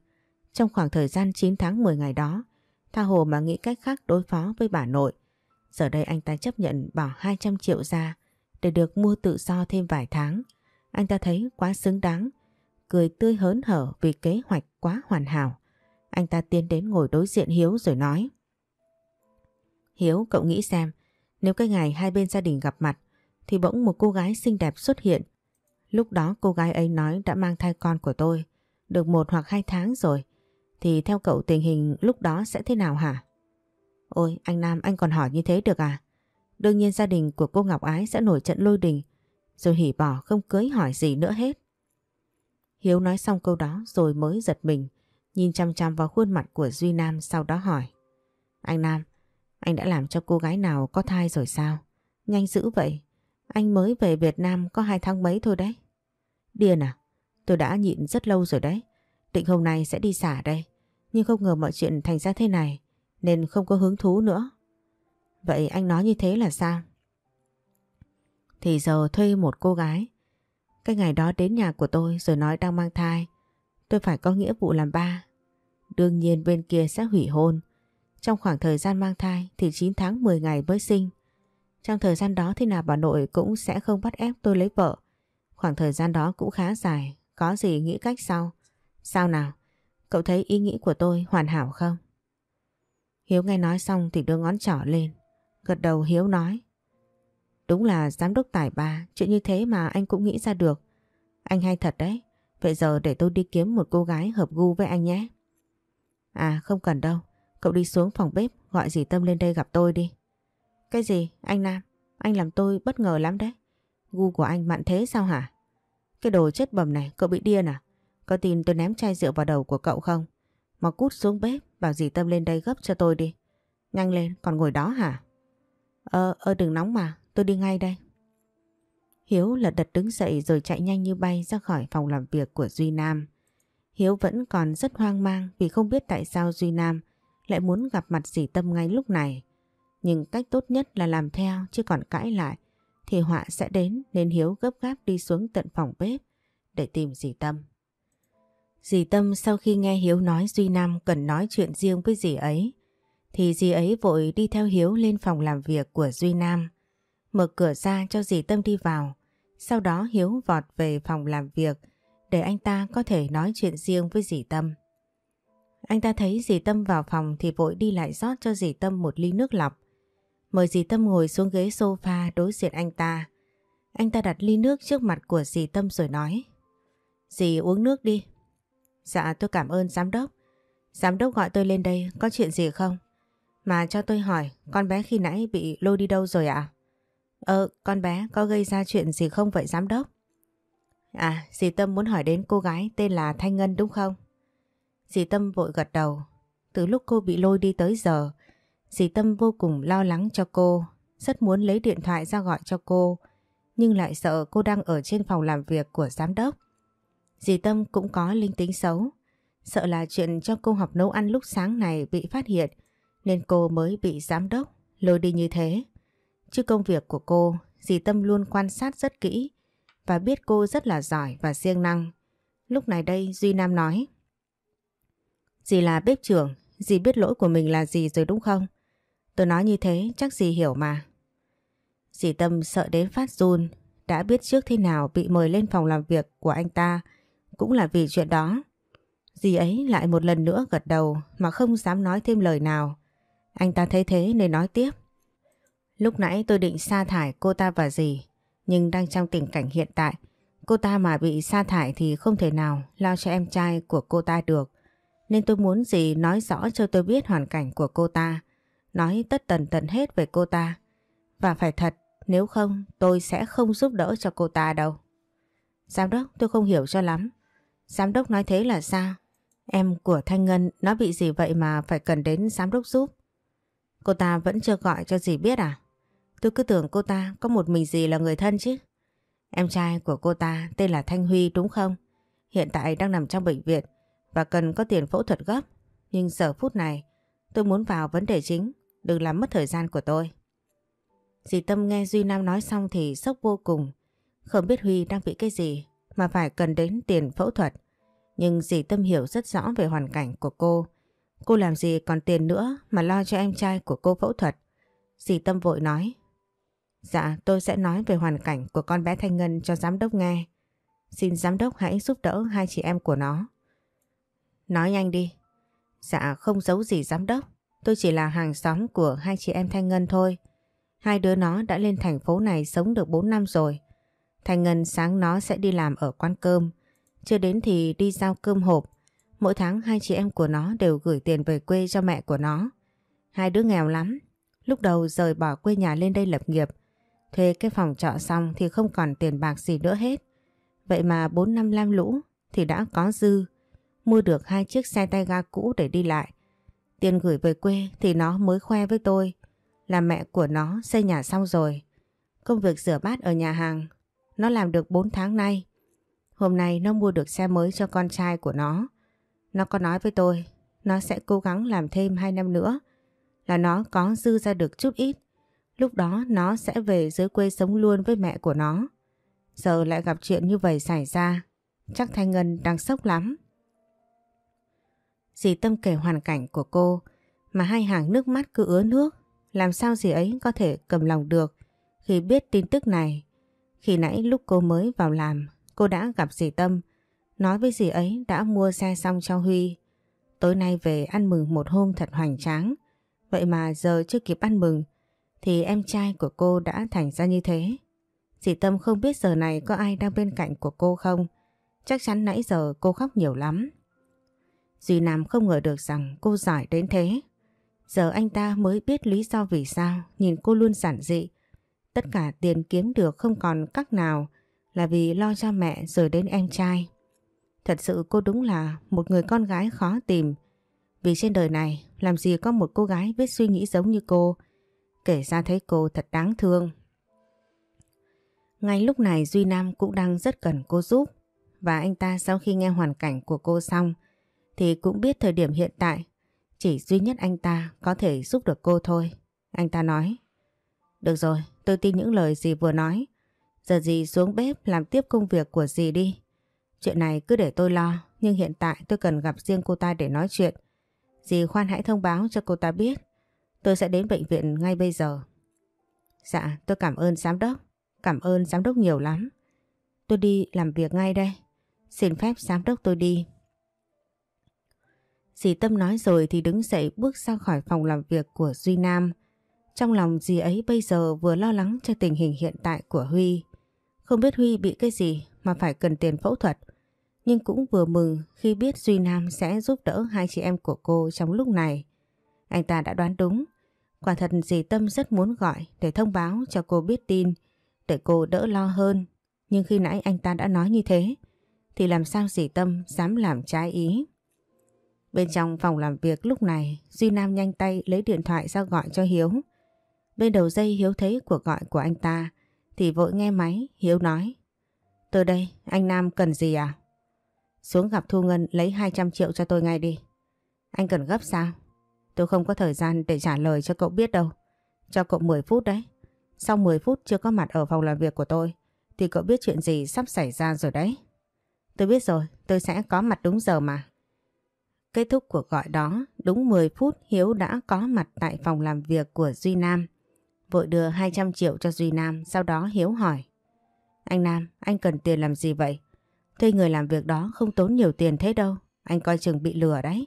Trong khoảng thời gian 9 tháng 10 ngày đó Tha Hồ mà nghĩ cách khác đối phó với bà nội Giờ đây anh ta chấp nhận bỏ 200 triệu ra để được mua tự do thêm vài tháng. Anh ta thấy quá xứng đáng, cười tươi hớn hở vì kế hoạch quá hoàn hảo. Anh ta tiến đến ngồi đối diện Hiếu rồi nói. Hiếu cậu nghĩ xem, nếu cái ngày hai bên gia đình gặp mặt thì bỗng một cô gái xinh đẹp xuất hiện. Lúc đó cô gái ấy nói đã mang thai con của tôi, được một hoặc hai tháng rồi. Thì theo cậu tình hình lúc đó sẽ thế nào hả? Ôi anh Nam anh còn hỏi như thế được à? Đương nhiên gia đình của cô Ngọc Ái sẽ nổi trận lôi đình rồi hỉ bỏ không cưới hỏi gì nữa hết. Hiếu nói xong câu đó rồi mới giật mình nhìn chăm chăm vào khuôn mặt của Duy Nam sau đó hỏi Anh Nam, anh đã làm cho cô gái nào có thai rồi sao? Nhanh dữ vậy. Anh mới về Việt Nam có hai tháng mấy thôi đấy. Điên à? Tôi đã nhịn rất lâu rồi đấy. Định hôm nay sẽ đi xả đây. Nhưng không ngờ mọi chuyện thành ra thế này, nên không có hứng thú nữa. Vậy anh nói như thế là sao? Thì giờ thuê một cô gái. Cái ngày đó đến nhà của tôi rồi nói đang mang thai. Tôi phải có nghĩa vụ làm ba. Đương nhiên bên kia sẽ hủy hôn. Trong khoảng thời gian mang thai thì 9 tháng 10 ngày mới sinh. Trong thời gian đó thì nào bà nội cũng sẽ không bắt ép tôi lấy vợ. Khoảng thời gian đó cũng khá dài. Có gì nghĩ cách sau? Sao nào? Cậu thấy ý nghĩ của tôi hoàn hảo không? Hiếu nghe nói xong thì đưa ngón trỏ lên. Gật đầu Hiếu nói. Đúng là giám đốc tài ba, chuyện như thế mà anh cũng nghĩ ra được. Anh hay thật đấy. Vậy giờ để tôi đi kiếm một cô gái hợp gu với anh nhé. À không cần đâu. Cậu đi xuống phòng bếp gọi dì Tâm lên đây gặp tôi đi. Cái gì? Anh Nam? Anh làm tôi bất ngờ lắm đấy. Gu của anh mặn thế sao hả? Cái đồ chết bầm này, cậu bị điên à? Có tin tôi ném chai rượu vào đầu của cậu không? Mà cút xuống bếp, bảo dì Tâm lên đây gấp cho tôi đi. Nhanh lên, còn ngồi đó hả? Ờ, ờ đừng nóng mà, tôi đi ngay đây. Hiếu lật đật đứng dậy rồi chạy nhanh như bay ra khỏi phòng làm việc của Duy Nam. Hiếu vẫn còn rất hoang mang vì không biết tại sao Duy Nam lại muốn gặp mặt dì Tâm ngay lúc này. Nhưng cách tốt nhất là làm theo chứ còn cãi lại thì họa sẽ đến nên Hiếu gấp gáp đi xuống tận phòng bếp để tìm dì Tâm. Dì Tâm sau khi nghe Hiếu nói Duy Nam cần nói chuyện riêng với dì ấy, thì dì ấy vội đi theo Hiếu lên phòng làm việc của Duy Nam, mở cửa ra cho dì Tâm đi vào sau đó Hiếu vọt về phòng làm việc để anh ta có thể nói chuyện riêng với dì Tâm. Anh ta thấy dì Tâm vào phòng thì vội đi lại rót cho dì Tâm một ly nước lọc. Mời dì Tâm ngồi xuống ghế sofa đối diện anh ta. Anh ta đặt ly nước trước mặt của dì Tâm rồi nói, Dì uống nước đi. Dạ tôi cảm ơn giám đốc. Giám đốc gọi tôi lên đây có chuyện gì không? Mà cho tôi hỏi con bé khi nãy bị lôi đi đâu rồi ạ? À? Ờ, con bé có gây ra chuyện gì không vậy giám đốc? À, dì Tâm muốn hỏi đến cô gái tên là Thanh Ngân đúng không? Dì Tâm vội gật đầu. Từ lúc cô bị lôi đi tới giờ, dì Tâm vô cùng lo lắng cho cô, rất muốn lấy điện thoại ra gọi cho cô, nhưng lại sợ cô đang ở trên phòng làm việc của giám đốc. Dì Tâm cũng có linh tính xấu, sợ là chuyện cho cô học nấu ăn lúc sáng này bị phát hiện, nên cô mới bị giám đốc lôi đi như thế. Chứ công việc của cô, dì Tâm luôn quan sát rất kỹ và biết cô rất là giỏi và siêng năng. Lúc này đây Duy Nam nói Dì là bếp trưởng, dì biết lỗi của mình là gì rồi đúng không? Tôi nói như thế chắc dì hiểu mà. Dì Tâm sợ đến phát run, đã biết trước thế nào bị mời lên phòng làm việc của anh ta cũng là vì chuyện đó. Dì ấy lại một lần nữa gật đầu mà không dám nói thêm lời nào. Anh ta thấy thế nên nói tiếp. Lúc nãy tôi định sa thải cô ta và dì, nhưng đang trong tình cảnh hiện tại, cô ta mà bị sa thải thì không thể nào lo cho em trai của cô ta được. Nên tôi muốn dì nói rõ cho tôi biết hoàn cảnh của cô ta, nói tất tần tận hết về cô ta. Và phải thật, nếu không tôi sẽ không giúp đỡ cho cô ta đâu. Giám đốc tôi không hiểu cho lắm. Giám đốc nói thế là sao? Em của Thanh Ngân nó bị gì vậy mà phải cần đến giám đốc giúp? Cô ta vẫn chưa gọi cho dì biết à? Tôi cứ tưởng cô ta có một mình gì là người thân chứ. Em trai của cô ta tên là Thanh Huy đúng không? Hiện tại đang nằm trong bệnh viện và cần có tiền phẫu thuật gấp. Nhưng giờ phút này tôi muốn vào vấn đề chính, đừng làm mất thời gian của tôi. Dì Tâm nghe Duy Nam nói xong thì sốc vô cùng. Không biết Huy đang bị cái gì mà phải cần đến tiền phẫu thuật. Nhưng dì Tâm hiểu rất rõ về hoàn cảnh của cô. Cô làm gì còn tiền nữa mà lo cho em trai của cô phẫu thuật. Dì Tâm vội nói. Dạ tôi sẽ nói về hoàn cảnh của con bé Thanh Ngân cho giám đốc nghe. Xin giám đốc hãy giúp đỡ hai chị em của nó. Nói nhanh đi. Dạ không giấu gì giám đốc. Tôi chỉ là hàng xóm của hai chị em Thanh Ngân thôi. Hai đứa nó đã lên thành phố này sống được 4 năm rồi thành Ngân sáng nó sẽ đi làm ở quán cơm. Chưa đến thì đi giao cơm hộp. Mỗi tháng hai chị em của nó đều gửi tiền về quê cho mẹ của nó. Hai đứa nghèo lắm. Lúc đầu rời bỏ quê nhà lên đây lập nghiệp. Thuê cái phòng trọ xong thì không còn tiền bạc gì nữa hết. Vậy mà 4 năm lam lũ thì đã có dư. Mua được hai chiếc xe tay ga cũ để đi lại. Tiền gửi về quê thì nó mới khoe với tôi là mẹ của nó xây nhà xong rồi. Công việc rửa bát ở nhà hàng nó làm được 4 tháng nay. Hôm nay nó mua được xe mới cho con trai của nó. Nó có nói với tôi, nó sẽ cố gắng làm thêm 2 năm nữa, là nó có dư ra được chút ít Lúc đó nó sẽ về dưới quê sống luôn với mẹ của nó. Giờ lại gặp chuyện như vậy xảy ra. Chắc Thanh Ngân đang sốc lắm. Dì Tâm kể hoàn cảnh của cô, mà hai hàng nước mắt cứ ứa nước. Làm sao dì ấy có thể cầm lòng được khi biết tin tức này. Khi nãy lúc cô mới vào làm cô đã gặp dì Tâm nói với dì ấy đã mua xe xong cho Huy. Tối nay về ăn mừng một hôm thật hoành tráng. Vậy mà giờ chưa kịp ăn mừng thì em trai của cô đã thành ra như thế. Dì Tâm không biết giờ này có ai đang bên cạnh của cô không, Chắc chắn nãy giờ cô khóc nhiều lắm. Duy Nam không ngờ được rằng cô giỏi đến thế. Giờ anh ta mới biết lý do vì sao nhìn cô luôn giản dị. Tất cả tiền kiếm được không còn cách nào là vì lo cho mẹ rồi đến em trai. Thật sự cô đúng là một người con gái khó tìm. Vì trên đời này, làm gì có một cô gái biết suy nghĩ giống như cô. Kể ra thấy cô thật đáng thương. Ngay lúc này Duy Nam cũng đang rất cần cô giúp. Và anh ta sau khi nghe hoàn cảnh của cô xong, thì cũng biết thời điểm hiện tại, chỉ duy nhất anh ta có thể giúp được cô thôi. Anh ta nói được rồi, tôi tin những lời dì vừa nói. Giờ dì xuống bếp làm tiếp công việc của dì đi. Chuyện này cứ để tôi lo, nhưng hiện tại tôi cần gặp riêng cô ta để nói chuyện. Dì khoan hãy thông báo cho cô ta biết. Tôi sẽ đến bệnh viện ngay bây giờ. Dạ, tôi cảm ơn giám đốc. Cảm ơn giám đốc nhiều lắm. Tôi đi làm việc ngay đây. Xin phép giám đốc tôi đi. Dì Tâm nói rồi thì đứng dậy bước ra khỏi phòng làm việc của Duy Nam. Trong lòng dì ấy bây giờ vừa lo lắng cho tình hình hiện tại của Huy. Không biết Huy bị cái gì mà phải cần tiền phẫu thuật. Nhưng cũng vừa mừng khi biết Duy Nam sẽ giúp đỡ hai chị em của cô trong lúc này. Anh ta đã đoán đúng. Quả thật dì Tâm rất muốn gọi để thông báo cho cô biết tin, để cô đỡ lo hơn. Nhưng khi nãy anh ta đã nói như thế, thì làm sao dì Tâm dám làm trái ý. Bên trong phòng làm việc lúc này, Duy Nam nhanh tay lấy điện thoại ra gọi cho Hiếu. Bên đầu dây Hiếu thấy cuộc gọi của anh ta thì vội nghe máy Hiếu nói Tôi đây, anh Nam cần gì à? Xuống gặp Thu Ngân lấy 200 triệu cho tôi ngay đi. Anh cần gấp sao? Tôi không có thời gian để trả lời cho cậu biết đâu. Cho cậu 10 phút đấy. Sau 10 phút chưa có mặt ở phòng làm việc của tôi thì cậu biết chuyện gì sắp xảy ra rồi đấy. Tôi biết rồi, tôi sẽ có mặt đúng giờ mà. Kết thúc cuộc gọi đó, đúng 10 phút Hiếu đã có mặt tại phòng làm việc của Duy Nam. Vội đưa 200 triệu cho Duy Nam, sau đó Hiếu hỏi. Anh Nam, anh cần tiền làm gì vậy? Thuê người làm việc đó không tốn nhiều tiền thế đâu, anh coi chừng bị lừa đấy.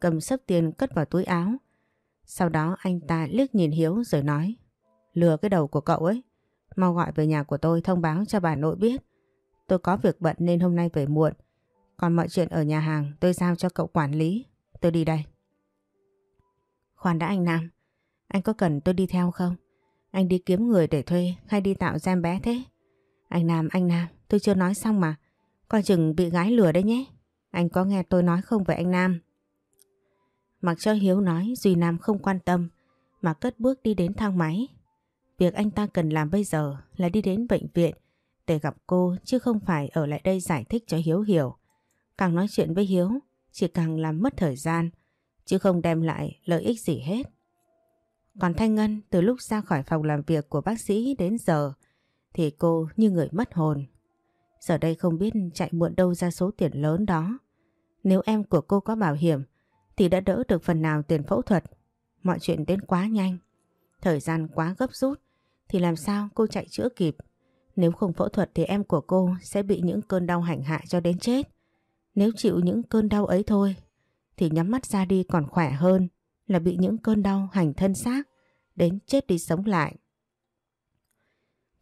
Cầm sấp tiền cất vào túi áo. Sau đó anh ta liếc nhìn Hiếu rồi nói. Lừa cái đầu của cậu ấy. Mau gọi về nhà của tôi thông báo cho bà nội biết. Tôi có việc bận nên hôm nay về muộn. Còn mọi chuyện ở nhà hàng tôi giao cho cậu quản lý. Tôi đi đây. Khoan đã anh Nam. Anh có cần tôi đi theo không? Anh đi kiếm người để thuê hay đi tạo gian bé thế? Anh Nam, anh Nam, tôi chưa nói xong mà. Coi chừng bị gái lừa đấy nhé. Anh có nghe tôi nói không về anh Nam? Mặc cho Hiếu nói Duy Nam không quan tâm mà cất bước đi đến thang máy. Việc anh ta cần làm bây giờ là đi đến bệnh viện để gặp cô chứ không phải ở lại đây giải thích cho Hiếu hiểu. Càng nói chuyện với Hiếu chỉ càng làm mất thời gian chứ không đem lại lợi ích gì hết. Còn Thanh Ngân, từ lúc ra khỏi phòng làm việc của bác sĩ đến giờ, thì cô như người mất hồn. Giờ đây không biết chạy muộn đâu ra số tiền lớn đó. Nếu em của cô có bảo hiểm, thì đã đỡ được phần nào tiền phẫu thuật. Mọi chuyện đến quá nhanh. Thời gian quá gấp rút, thì làm sao cô chạy chữa kịp. Nếu không phẫu thuật thì em của cô sẽ bị những cơn đau hành hạ cho đến chết. Nếu chịu những cơn đau ấy thôi, thì nhắm mắt ra đi còn khỏe hơn là bị những cơn đau hành thân xác, đến chết đi sống lại.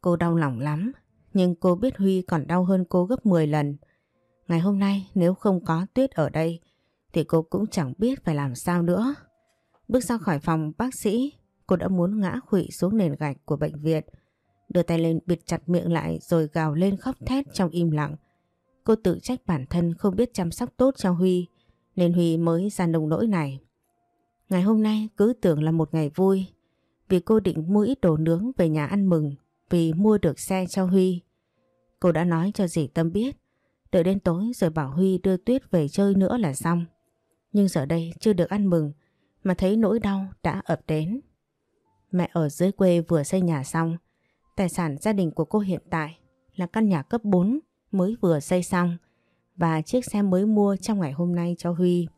Cô đau lòng lắm, nhưng cô biết Huy còn đau hơn cô gấp 10 lần. Ngày hôm nay, nếu không có Tuyết ở đây, thì cô cũng chẳng biết phải làm sao nữa. Bước ra khỏi phòng, bác sĩ, cô đã muốn ngã khụy xuống nền gạch của bệnh viện. Đưa tay lên bịt chặt miệng lại rồi gào lên khóc thét trong im lặng. Cô tự trách bản thân không biết chăm sóc tốt cho Huy, nên Huy mới ra nông nỗi này. Ngày hôm nay cứ tưởng là một ngày vui, vì cô định mua ít đồ nướng về nhà ăn mừng vì mua được xe cho Huy. Cô đã nói cho dì Tâm biết, đợi đến tối rồi bảo Huy đưa Tuyết về chơi nữa là xong. Nhưng giờ đây chưa được ăn mừng mà thấy nỗi đau đã ập đến. Mẹ ở dưới quê vừa xây nhà xong, tài sản gia đình của cô hiện tại là căn nhà cấp 4 mới vừa xây xong và chiếc xe mới mua trong ngày hôm nay cho Huy.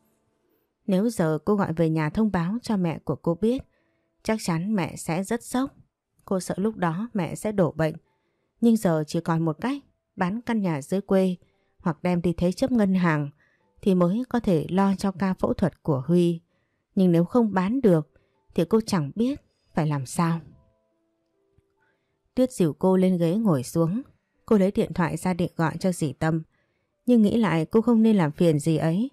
Nếu giờ cô gọi về nhà thông báo cho mẹ của cô biết, chắc chắn mẹ sẽ rất sốc. Cô sợ lúc đó mẹ sẽ đổ bệnh. Nhưng giờ chỉ còn một cách, bán căn nhà dưới quê hoặc đem đi thế chấp ngân hàng thì mới có thể lo cho ca phẫu thuật của Huy. Nhưng nếu không bán được thì cô chẳng biết phải làm sao. Tuyết dìu cô lên ghế ngồi xuống. Cô lấy điện thoại ra định gọi cho dì Tâm. Nhưng nghĩ lại cô không nên làm phiền gì ấy.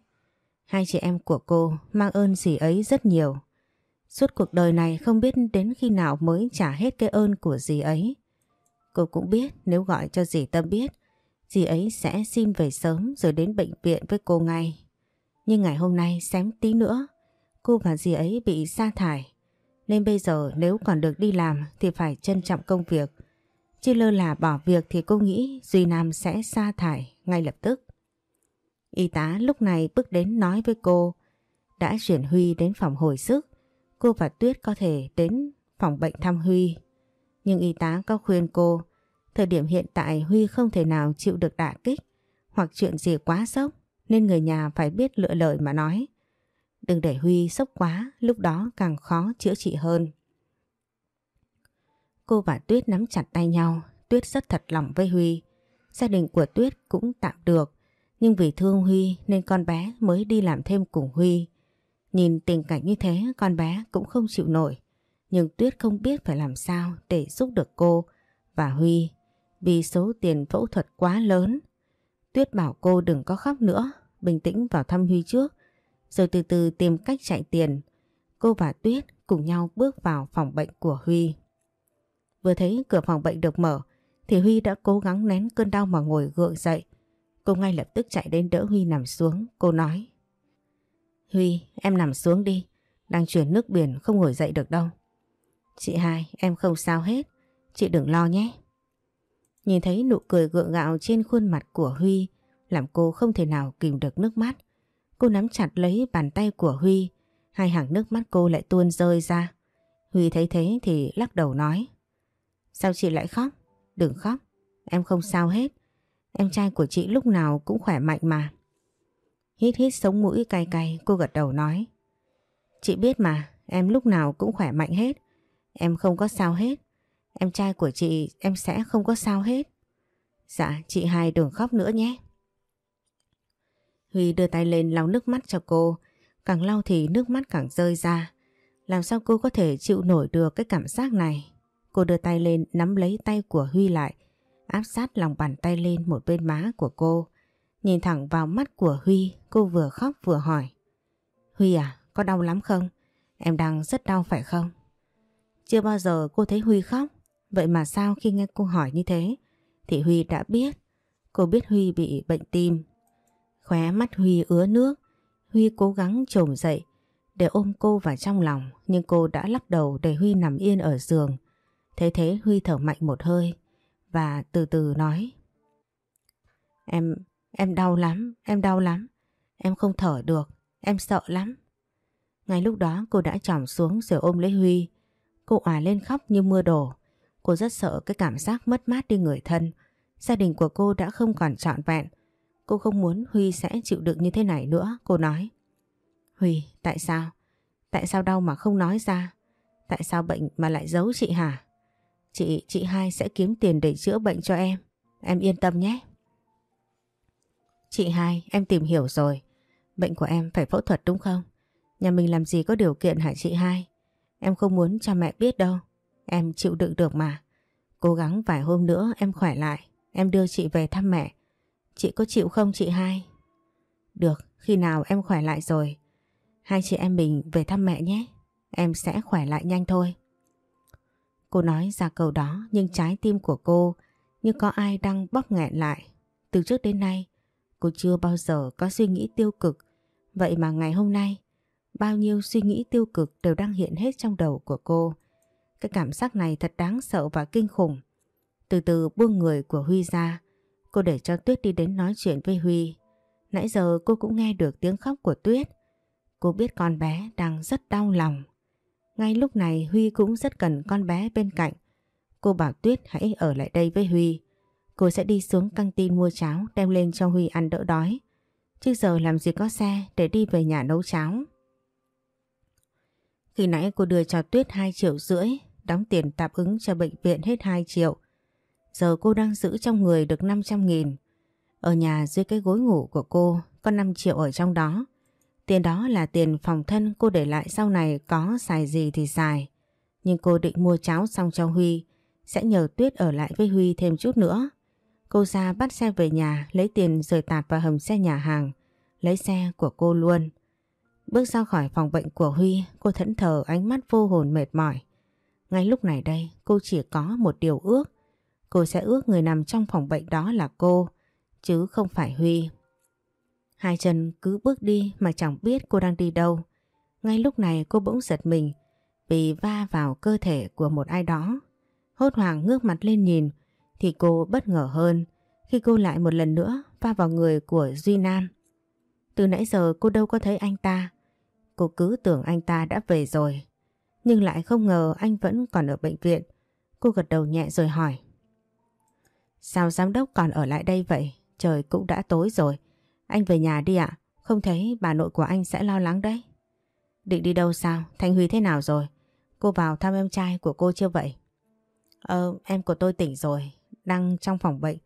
Hai chị em của cô mang ơn dì ấy rất nhiều. Suốt cuộc đời này không biết đến khi nào mới trả hết cái ơn của dì ấy. Cô cũng biết nếu gọi cho dì Tâm biết, dì ấy sẽ xin về sớm rồi đến bệnh viện với cô ngay. Nhưng ngày hôm nay xém tí nữa, cô và dì ấy bị sa thải. Nên bây giờ nếu còn được đi làm thì phải trân trọng công việc. Chứ lơ là bỏ việc thì cô nghĩ Duy Nam sẽ sa thải ngay lập tức. Y tá lúc này bước đến nói với cô đã chuyển Huy đến phòng hồi sức. Cô và Tuyết có thể đến phòng bệnh thăm Huy. Nhưng y tá có khuyên cô thời điểm hiện tại Huy không thể nào chịu được đả kích hoặc chuyện gì quá sốc nên người nhà phải biết lựa lời mà nói. Đừng để Huy sốc quá, lúc đó càng khó chữa trị hơn. Cô và Tuyết nắm chặt tay nhau, Tuyết rất thật lòng với Huy. Gia đình của Tuyết cũng tạm được, nhưng vì thương Huy nên con bé mới đi làm thêm cùng Huy. Nhìn tình cảnh như thế con bé cũng không chịu nổi. Nhưng Tuyết không biết phải làm sao để giúp được cô và Huy vì số tiền phẫu thuật quá lớn. Tuyết bảo cô đừng có khóc nữa, bình tĩnh vào thăm Huy trước, rồi từ từ tìm cách chạy tiền. Cô và Tuyết cùng nhau bước vào phòng bệnh của Huy. Vừa thấy cửa phòng bệnh được mở, thì Huy đã cố gắng nén cơn đau mà ngồi gượng dậy. Cô ngay lập tức chạy đến đỡ Huy nằm xuống, cô nói. Huy, em nằm xuống đi, đang chuyển nước biển không ngồi dậy được đâu. Chị hai, em không sao hết, chị đừng lo nhé. Nhìn thấy nụ cười gượng gạo trên khuôn mặt của Huy làm cô không thể nào kìm được nước mắt. Cô nắm chặt lấy bàn tay của Huy, hai hàng nước mắt cô lại tuôn rơi ra. Huy thấy thế thì lắc đầu nói. Sao chị lại khóc? Đừng khóc, em không sao hết. Em trai của chị lúc nào cũng khỏe mạnh mà. Hít hít sống mũi cay cay cô gật đầu nói. Chị biết mà, em lúc nào cũng khỏe mạnh hết. Em không có sao hết. Em trai của chị em sẽ không có sao hết. Dạ chị hai đừng khóc nữa nhé. Huy đưa tay lên lau nước mắt cho cô. Càng lau thì nước mắt càng rơi ra. Làm sao cô có thể chịu nổi được cái cảm giác này? Cô đưa tay lên nắm lấy tay của Huy lại. Áp sát lòng bàn tay lên một bên má của cô. Nhìn thẳng vào mắt của Huy, cô vừa khóc vừa hỏi. Huy à, có đau lắm không? Em đang rất đau phải không? Chưa bao giờ cô thấy Huy khóc. Vậy mà sao khi nghe cô hỏi như thế thì Huy đã biết. Cô biết Huy bị bệnh tim. Khóe mắt Huy ứa nước. Huy cố gắng trồm dậy để ôm cô vào trong lòng nhưng cô đã lắc đầu để Huy nằm yên ở giường. Thế thế Huy thở mạnh một hơi và từ từ nói Em, em đau lắm, em đau lắm. Em không thở được, em sợ lắm. Ngay lúc đó cô đã trỏm xuống rồi ôm lấy Huy. Cô òa lên khóc như mưa đổ. Cô rất sợ cái cảm giác mất mát đi người thân. Gia đình của cô đã không còn trọn vẹn. Cô không muốn Huy sẽ chịu đựng như thế này nữa. Cô nói. Huy, tại sao? Tại sao đau mà không nói ra? Tại sao bệnh mà lại giấu chị hả? Chị, chị hai sẽ kiếm tiền để chữa bệnh cho em. Em yên tâm nhé. Chị hai, em tìm hiểu rồi. Bệnh của em phải phẫu thuật đúng không? Nhà mình làm gì có điều kiện hả chị hai? Em không muốn cho mẹ biết đâu. Em chịu đựng được mà. Cố gắng vài hôm nữa em khỏe lại. Em đưa chị về thăm mẹ. Chị có chịu không chị hai? Được, khi nào em khỏe lại rồi. Hai chị em mình về thăm mẹ nhé. Em sẽ khỏe lại nhanh thôi. Cô nói ra câu đó nhưng trái tim của cô như có ai đang bóp nghẹn lại. Từ trước đến nay, cô chưa bao giờ có suy nghĩ tiêu cực. Vậy mà ngày hôm nay, bao nhiêu suy nghĩ tiêu cực đều đang hiện hết trong đầu của cô. Cái cảm giác này thật đáng sợ và kinh khủng. Từ từ buông người của Huy ra, cô để cho Tuyết đi đến nói chuyện với Huy. Nãy giờ cô cũng nghe được tiếng khóc của Tuyết. Cô biết con bé đang rất đau lòng. Ngay lúc này Huy cũng rất cần con bé bên cạnh. Cô bảo Tuyết hãy ở lại đây với Huy. Cô sẽ đi xuống căng tin mua cháo đem lên cho Huy ăn đỡ đói. Chứ giờ làm gì có xe để đi về nhà nấu cháo. Khi nãy cô đưa cho Tuyết 2 triệu rưỡi, đóng tiền tạm ứng cho bệnh viện hết 2 triệu. Giờ cô đang giữ trong người được 500 nghìn. Ở nhà dưới cái gối ngủ của cô có 5 triệu ở trong đó. Tiền đó là tiền phòng thân cô để lại sau này có xài gì thì xài. Nhưng cô định mua cháo xong cho Huy, sẽ nhờ Tuyết ở lại với Huy thêm chút nữa. Cô ra bắt xe về nhà lấy tiền rời tạt vào hầm xe nhà hàng, lấy xe của cô luôn. Bước ra khỏi phòng bệnh của Huy, cô thẫn thờ ánh mắt vô hồn mệt mỏi. Ngay lúc này đây, cô chỉ có một điều ước. Cô sẽ ước người nằm trong phòng bệnh đó là cô, chứ không phải Huy. Hai chân cứ bước đi mà chẳng biết cô đang đi đâu. Ngay lúc này cô bỗng giật mình vì va vào cơ thể của một ai đó. Hốt hoảng ngước mặt lên nhìn thì cô bất ngờ hơn khi cô lại một lần nữa va vào người của Duy Nam. Từ nãy giờ cô đâu có thấy anh ta. Cô cứ tưởng anh ta đã về rồi. Nhưng lại không ngờ anh vẫn còn ở bệnh viện. Cô gật đầu nhẹ rồi hỏi. Sao giám đốc còn ở lại đây vậy? Trời cũng đã tối rồi. Anh về nhà đi ạ. Không thấy bà nội của anh sẽ lo lắng đấy. Định đi đâu sao? Thanh Huy thế nào rồi? Cô vào thăm em trai của cô chưa vậy? Ờ, em của tôi tỉnh rồi. Đang trong phòng bệnh.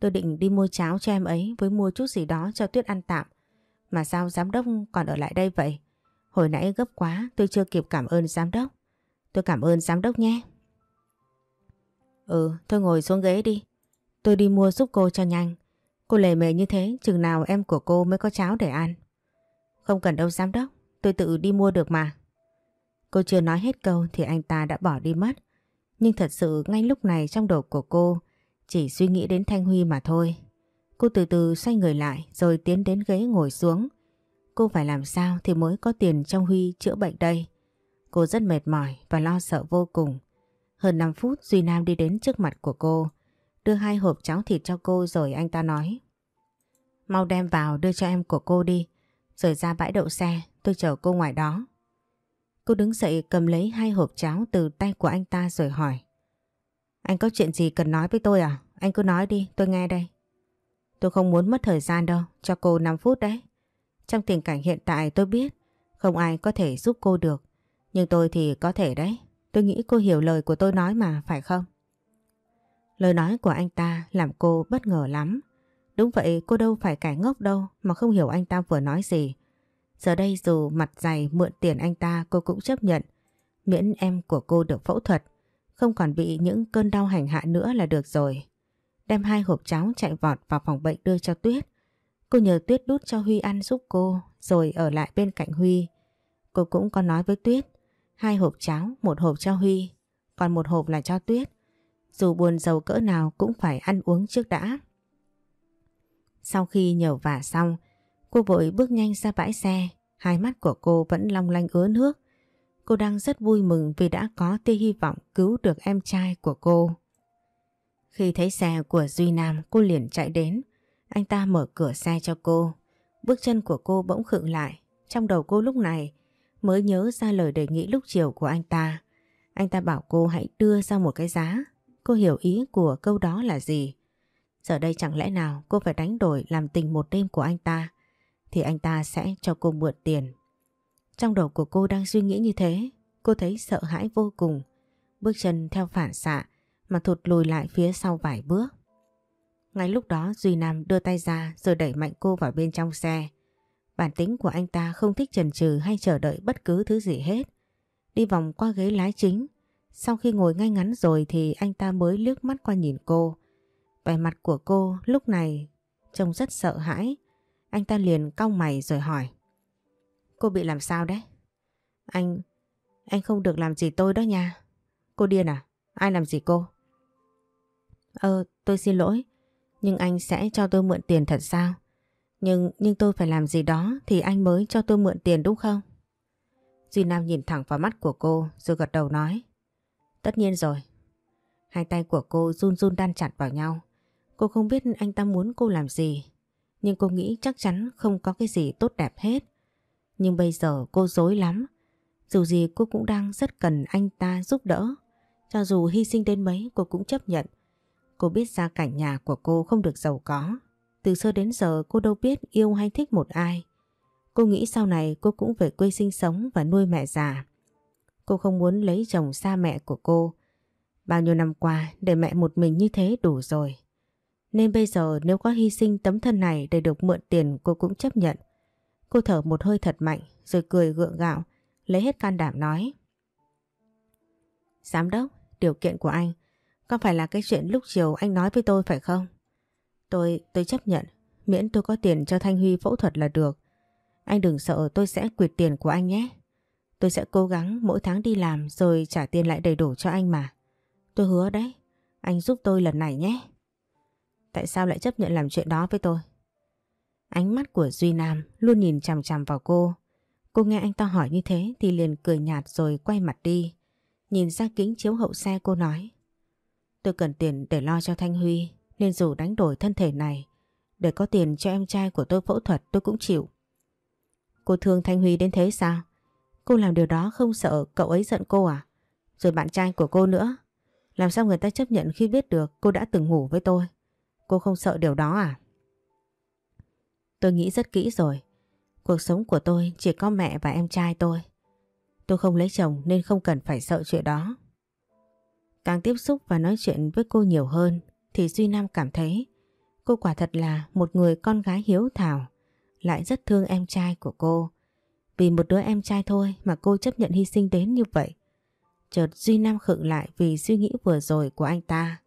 Tôi định đi mua cháo cho em ấy với mua chút gì đó cho Tuyết ăn tạm. Mà sao giám đốc còn ở lại đây vậy? Hồi nãy gấp quá tôi chưa kịp cảm ơn giám đốc. Tôi cảm ơn giám đốc nhé. Ừ, thôi ngồi xuống ghế đi. Tôi đi mua giúp cô cho nhanh. Cô lề mề như thế, chừng nào em của cô mới có cháo để ăn. Không cần đâu giám đốc, tôi tự đi mua được mà. Cô chưa nói hết câu thì anh ta đã bỏ đi mất. Nhưng thật sự ngay lúc này trong đầu của cô chỉ suy nghĩ đến Thanh Huy mà thôi. Cô từ từ xoay người lại rồi tiến đến ghế ngồi xuống. Cô phải làm sao thì mới có tiền trong Huy chữa bệnh đây. Cô rất mệt mỏi và lo sợ vô cùng. Hơn 5 phút Duy Nam đi đến trước mặt của cô, đưa hai hộp cháo thịt cho cô rồi anh ta nói. Mau đem vào đưa cho em của cô đi, rồi ra bãi đậu xe, tôi chờ cô ngoài đó. Cô đứng dậy cầm lấy hai hộp cháo từ tay của anh ta rồi hỏi. Anh có chuyện gì cần nói với tôi à? Anh cứ nói đi, tôi nghe đây. Tôi không muốn mất thời gian đâu, cho cô 5 phút đấy. Trong tình cảnh hiện tại tôi biết không ai có thể giúp cô được. Nhưng tôi thì có thể đấy. Tôi nghĩ cô hiểu lời của tôi nói mà, phải không? Lời nói của anh ta làm cô bất ngờ lắm. Đúng vậy cô đâu phải cải ngốc đâu mà không hiểu anh ta vừa nói gì. Giờ đây dù mặt dày mượn tiền anh ta cô cũng chấp nhận. Miễn em của cô được phẫu thuật, không còn bị những cơn đau hành hạ nữa là được rồi. Đem hai hộp cháo chạy vọt vào phòng bệnh đưa cho Tuyết. Cô nhờ Tuyết đút cho Huy ăn giúp cô rồi ở lại bên cạnh Huy. Cô cũng có nói với Tuyết, hai hộp cháo, một hộp cho Huy, còn một hộp là cho Tuyết. Dù buồn giàu cỡ nào cũng phải ăn uống trước đã. Sau khi nhờ vả xong, cô vội bước nhanh ra bãi xe, hai mắt của cô vẫn long lanh ứa nước. Cô đang rất vui mừng vì đã có tia hy vọng cứu được em trai của cô. Khi thấy xe của Duy Nam, cô liền chạy đến. Anh ta mở cửa xe cho cô. Bước chân của cô bỗng khựng lại. Trong đầu cô lúc này mới nhớ ra lời đề nghị lúc chiều của anh ta. Anh ta bảo cô hãy đưa ra một cái giá. Cô hiểu ý của câu đó là gì. Giờ đây chẳng lẽ nào cô phải đánh đổi làm tình một đêm của anh ta thì anh ta sẽ cho cô mượn tiền. Trong đầu của cô đang suy nghĩ như thế, cô thấy sợ hãi vô cùng. Bước chân theo phản xạ mà thụt lùi lại phía sau vài bước. Ngay lúc đó Duy Nam đưa tay ra rồi đẩy mạnh cô vào bên trong xe. Bản tính của anh ta không thích chần chừ hay chờ đợi bất cứ thứ gì hết. Đi vòng qua ghế lái chính. Sau khi ngồi ngay ngắn rồi thì anh ta mới liếc mắt qua nhìn cô. Vẻ mặt của cô lúc này trông rất sợ hãi. Anh ta liền cong mày rồi hỏi. Cô bị làm sao đấy? Anh... Anh không được làm gì tôi đó nha. Cô điên à? Ai làm gì cô? Ờ, tôi xin lỗi. Nhưng anh sẽ cho tôi mượn tiền thật sao? Nhưng nhưng tôi phải làm gì đó thì anh mới cho tôi mượn tiền đúng không? Duy Nam nhìn thẳng vào mắt của cô rồi gật đầu nói. Tất nhiên rồi. Hai tay của cô run run đan chặt vào nhau. Cô không biết anh ta muốn cô làm gì. Nhưng cô nghĩ chắc chắn không có cái gì tốt đẹp hết. Nhưng bây giờ cô dối lắm. Dù gì cô cũng đang rất cần anh ta giúp đỡ. Cho dù hy sinh đến mấy, cô cũng chấp nhận. Cô biết gia cảnh nhà của cô không được giàu có. Từ xưa đến giờ, cô đâu biết yêu hay thích một ai. Cô nghĩ sau này cô cũng về quê sinh sống và nuôi mẹ già. Cô không muốn lấy chồng xa mẹ của cô. Bao nhiêu năm qua để mẹ một mình như thế đủ rồi. Nên bây giờ nếu có hy sinh tấm thân này để được mượn tiền cô cũng chấp nhận. Cô thở một hơi thật mạnh rồi cười gượng gạo, lấy hết can đảm nói. Giám đốc, điều kiện của anh có phải là cái chuyện lúc chiều anh nói với tôi phải không? Tôi, tôi chấp nhận. Miễn tôi có tiền cho Thanh Huy phẫu thuật là được. Anh đừng sợ tôi sẽ quyệt tiền của anh nhé. Tôi sẽ cố gắng mỗi tháng đi làm rồi trả tiền lại đầy đủ cho anh mà. Tôi hứa đấy, anh giúp tôi lần này nhé. Tại sao lại chấp nhận làm chuyện đó với tôi? Ánh mắt của Duy Nam luôn nhìn chằm chằm vào cô. Cô nghe anh ta hỏi như thế thì liền cười nhạt rồi quay mặt đi. Nhìn ra kính chiếu hậu xe cô nói. Tôi cần tiền để lo cho Thanh Huy nên dù đánh đổi thân thể này để có tiền cho em trai của tôi phẫu thuật tôi cũng chịu. Cô thương Thanh Huy đến thế sao? Cô làm điều đó không sợ cậu ấy giận cô à? Rồi bạn trai của cô nữa. Làm sao người ta chấp nhận khi biết được cô đã từng ngủ với tôi? Cô không sợ điều đó à? Tôi nghĩ rất kỹ rồi. Cuộc sống của tôi chỉ có mẹ và em trai tôi. Tôi không lấy chồng nên không cần phải sợ chuyện đó. Càng tiếp xúc và nói chuyện với cô nhiều hơn thì Duy Nam cảm thấy cô quả thật là một người con gái hiếu thảo, lại rất thương em trai của cô. Vì một đứa em trai thôi mà cô chấp nhận hy sinh đến như vậy. Chợt Duy Nam khựng lại vì suy nghĩ vừa rồi của anh ta.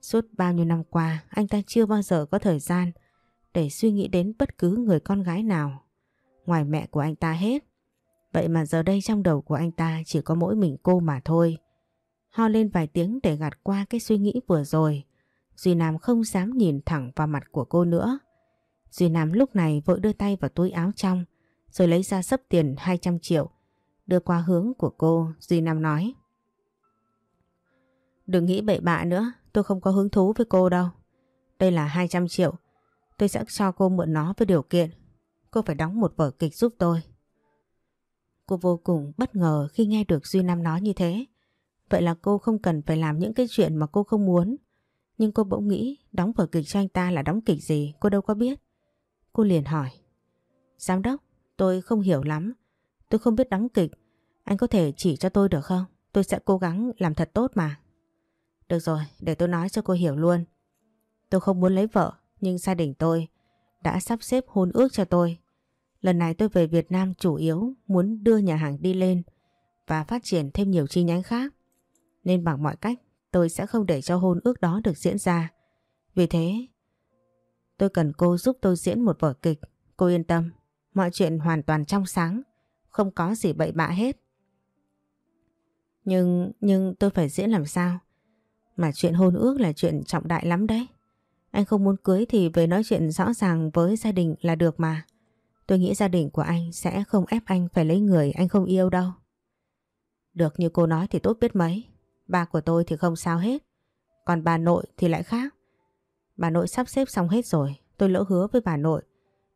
Suốt bao nhiêu năm qua, anh ta chưa bao giờ có thời gian để suy nghĩ đến bất cứ người con gái nào, ngoài mẹ của anh ta hết. Vậy mà giờ đây trong đầu của anh ta chỉ có mỗi mình cô mà thôi. Ho lên vài tiếng để gạt qua cái suy nghĩ vừa rồi. Duy Nam không dám nhìn thẳng vào mặt của cô nữa. Duy Nam lúc này vội đưa tay vào túi áo trong rồi lấy ra sấp tiền 200 triệu đưa qua hướng của cô. Duy Nam nói Đừng nghĩ bậy bạ nữa, tôi không có hứng thú với cô đâu. Đây là 200 triệu, tôi sẽ cho cô mượn nó với điều kiện. Cô phải đóng một vở kịch giúp tôi. Cô vô cùng bất ngờ khi nghe được Duy Nam nói như thế. Vậy là cô không cần phải làm những cái chuyện mà cô không muốn. Nhưng cô bỗng nghĩ đóng vở kịch cho anh ta là đóng kịch gì cô đâu có biết. Cô liền hỏi. Giám đốc, tôi không hiểu lắm. Tôi không biết đóng kịch. Anh có thể chỉ cho tôi được không? Tôi sẽ cố gắng làm thật tốt mà. Được rồi, để tôi nói cho cô hiểu luôn. Tôi không muốn lấy vợ, nhưng gia đình tôi đã sắp xếp hôn ước cho tôi. Lần này tôi về Việt Nam chủ yếu muốn đưa nhà hàng đi lên và phát triển thêm nhiều chi nhánh khác. Nên bằng mọi cách tôi sẽ không để cho hôn ước đó được diễn ra. Vì thế, tôi cần cô giúp tôi diễn một vở kịch. Cô yên tâm, mọi chuyện hoàn toàn trong sáng, không có gì bậy bạ hết. Nhưng, nhưng tôi phải diễn làm sao? Mà chuyện hôn ước là chuyện trọng đại lắm đấy. Anh không muốn cưới thì về nói chuyện rõ ràng với gia đình là được mà. Tôi nghĩ gia đình của anh sẽ không ép anh phải lấy người anh không yêu đâu. Được như cô nói thì tốt biết mấy. Ba của tôi thì không sao hết. Còn bà nội thì lại khác. Bà nội sắp xếp xong hết rồi. Tôi lỡ hứa với bà nội.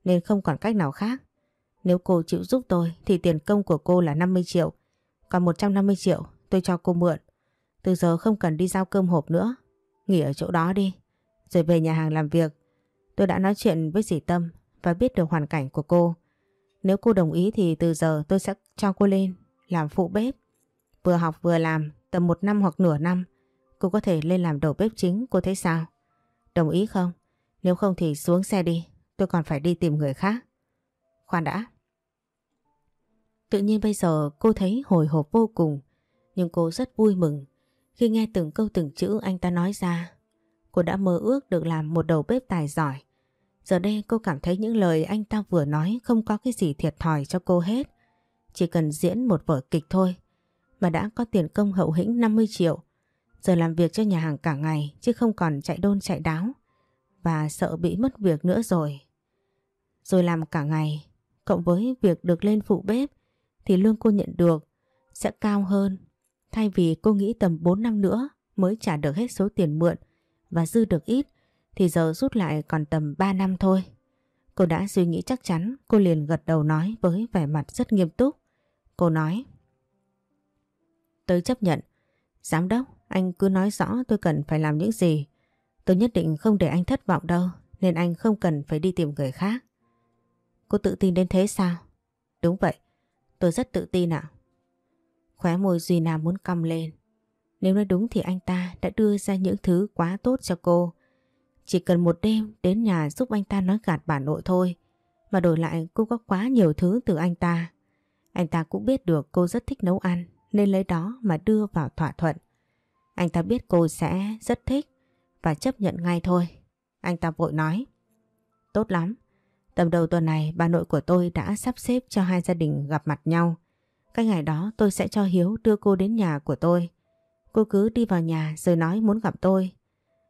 Nên không còn cách nào khác. Nếu cô chịu giúp tôi, thì tiền công của cô là 50 triệu. Còn 150 triệu, tôi cho cô mượn. Từ giờ không cần đi giao cơm hộp nữa. Nghỉ ở chỗ đó đi. Rồi về nhà hàng làm việc. Tôi đã nói chuyện với dì Tâm và biết được hoàn cảnh của cô. Nếu cô đồng ý thì từ giờ tôi sẽ cho cô lên, làm phụ bếp. Vừa học vừa làm, tầm một năm hoặc nửa năm, cô có thể lên làm đầu bếp chính, cô thấy sao? Đồng ý không? Nếu không thì xuống xe đi tôi còn phải đi tìm người khác. Khoan đã. Tự nhiên bây giờ cô thấy hồi hộp vô cùng, nhưng cô rất vui mừng khi nghe từng câu từng chữ anh ta nói ra. Cô đã mơ ước được làm một đầu bếp tài giỏi. Giờ đây cô cảm thấy những lời anh ta vừa nói không có cái gì thiệt thòi cho cô hết. Chỉ cần diễn một vở kịch thôi, mà đã có tiền công hậu hĩnh 50 triệu. Giờ làm việc cho nhà hàng cả ngày, chứ không còn chạy đôn chạy đáo và sợ bị mất việc nữa rồi. Rồi làm cả ngày, cộng với việc được lên phụ bếp thì lương cô nhận được sẽ cao hơn Thay vì cô nghĩ tầm 4 năm nữa mới trả được hết số tiền mượn và dư được ít thì giờ rút lại còn tầm 3 năm thôi. Cô đã suy nghĩ chắc chắn, cô liền gật đầu nói với vẻ mặt rất nghiêm túc. Cô nói Tôi chấp nhận. Giám đốc, anh cứ nói rõ tôi cần phải làm những gì. Tôi nhất định không để anh thất vọng đâu, nên anh không cần phải đi tìm người khác. Cô tự tin đến thế sao? Đúng vậy, tôi rất tự tin ạ. Khóe môi Duy Nam muốn cong lên. Nếu nói đúng thì anh ta đã đưa ra những thứ quá tốt cho cô. Chỉ cần một đêm đến nhà giúp anh ta nói gạt bà nội thôi. Mà đổi lại cô có quá nhiều thứ từ anh ta. Anh ta cũng biết được cô rất thích nấu ăn nên lấy đó mà đưa vào thỏa thuận. Anh ta biết cô sẽ rất thích và chấp nhận ngay thôi. Anh ta vội nói. Tốt lắm. Tầm đầu tuần này bà nội của tôi đã sắp xếp cho hai gia đình gặp mặt nhau. Cái ngày đó tôi sẽ cho Hiếu đưa cô đến nhà của tôi. Cô cứ đi vào nhà rồi nói muốn gặp tôi.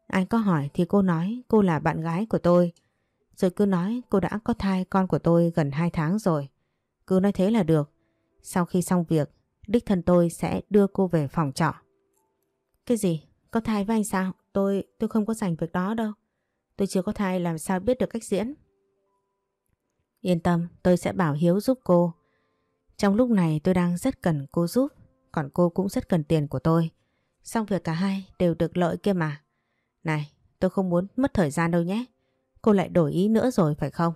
Anh có hỏi thì cô nói cô là bạn gái của tôi. Rồi cứ nói cô đã có thai con của tôi gần 2 tháng rồi. Cứ nói thế là được. Sau khi xong việc, đích thân tôi sẽ đưa cô về phòng trọ. Cái gì? Có thai với anh sao? Tôi, tôi không có dành việc đó đâu. Tôi chưa có thai làm sao biết được cách diễn. Yên tâm, tôi sẽ bảo Hiếu giúp cô. Trong lúc này tôi đang rất cần cô giúp, còn cô cũng rất cần tiền của tôi. Xong việc cả hai đều được lợi kia mà. Này, tôi không muốn mất thời gian đâu nhé. Cô lại đổi ý nữa rồi phải không?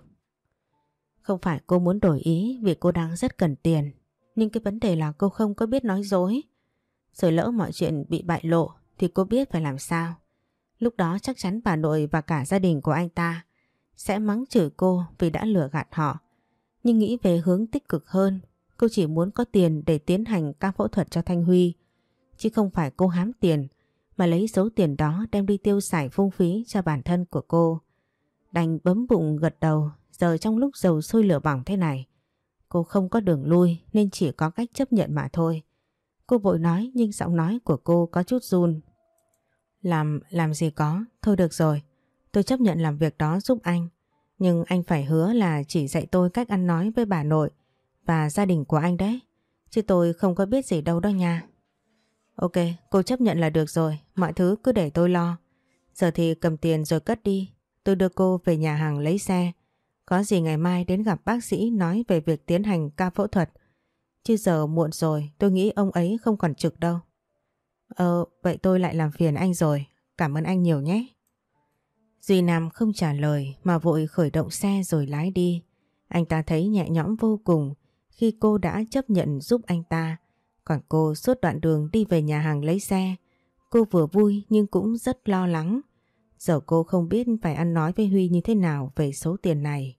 Không phải cô muốn đổi ý vì cô đang rất cần tiền. Nhưng cái vấn đề là cô không có biết nói dối. Rồi lỡ mọi chuyện bị bại lộ thì cô biết phải làm sao. Lúc đó chắc chắn bà nội và cả gia đình của anh ta sẽ mắng chửi cô vì đã lừa gạt họ. Nhưng nghĩ về hướng tích cực hơn, cô chỉ muốn có tiền để tiến hành ca phẫu thuật cho Thanh Huy. Chứ không phải cô hám tiền mà lấy số tiền đó đem đi tiêu xài phung phí cho bản thân của cô. Đành bấm bụng gật đầu, giờ trong lúc dầu sôi lửa bỏng thế này, cô không có đường lui nên chỉ có cách chấp nhận mà thôi. Cô vội nói nhưng giọng nói của cô có chút run. Làm, làm gì có, thôi được rồi, tôi chấp nhận làm việc đó giúp anh. Nhưng anh phải hứa là chỉ dạy tôi cách ăn nói với bà nội và gia đình của anh đấy. Chứ tôi không có biết gì đâu đó nha. Ok, cô chấp nhận là được rồi, mọi thứ cứ để tôi lo. Giờ thì cầm tiền rồi cất đi, tôi đưa cô về nhà hàng lấy xe. Có gì ngày mai đến gặp bác sĩ nói về việc tiến hành ca phẫu thuật. Chứ giờ muộn rồi, tôi nghĩ ông ấy không còn trực đâu. Ờ, vậy tôi lại làm phiền anh rồi, cảm ơn anh nhiều nhé. Duy Nam không trả lời mà vội khởi động xe rồi lái đi. Anh ta thấy nhẹ nhõm vô cùng khi cô đã chấp nhận giúp anh ta. Còn cô suốt đoạn đường đi về nhà hàng lấy xe. Cô vừa vui nhưng cũng rất lo lắng. Giờ cô không biết phải ăn nói với Huy như thế nào về số tiền này.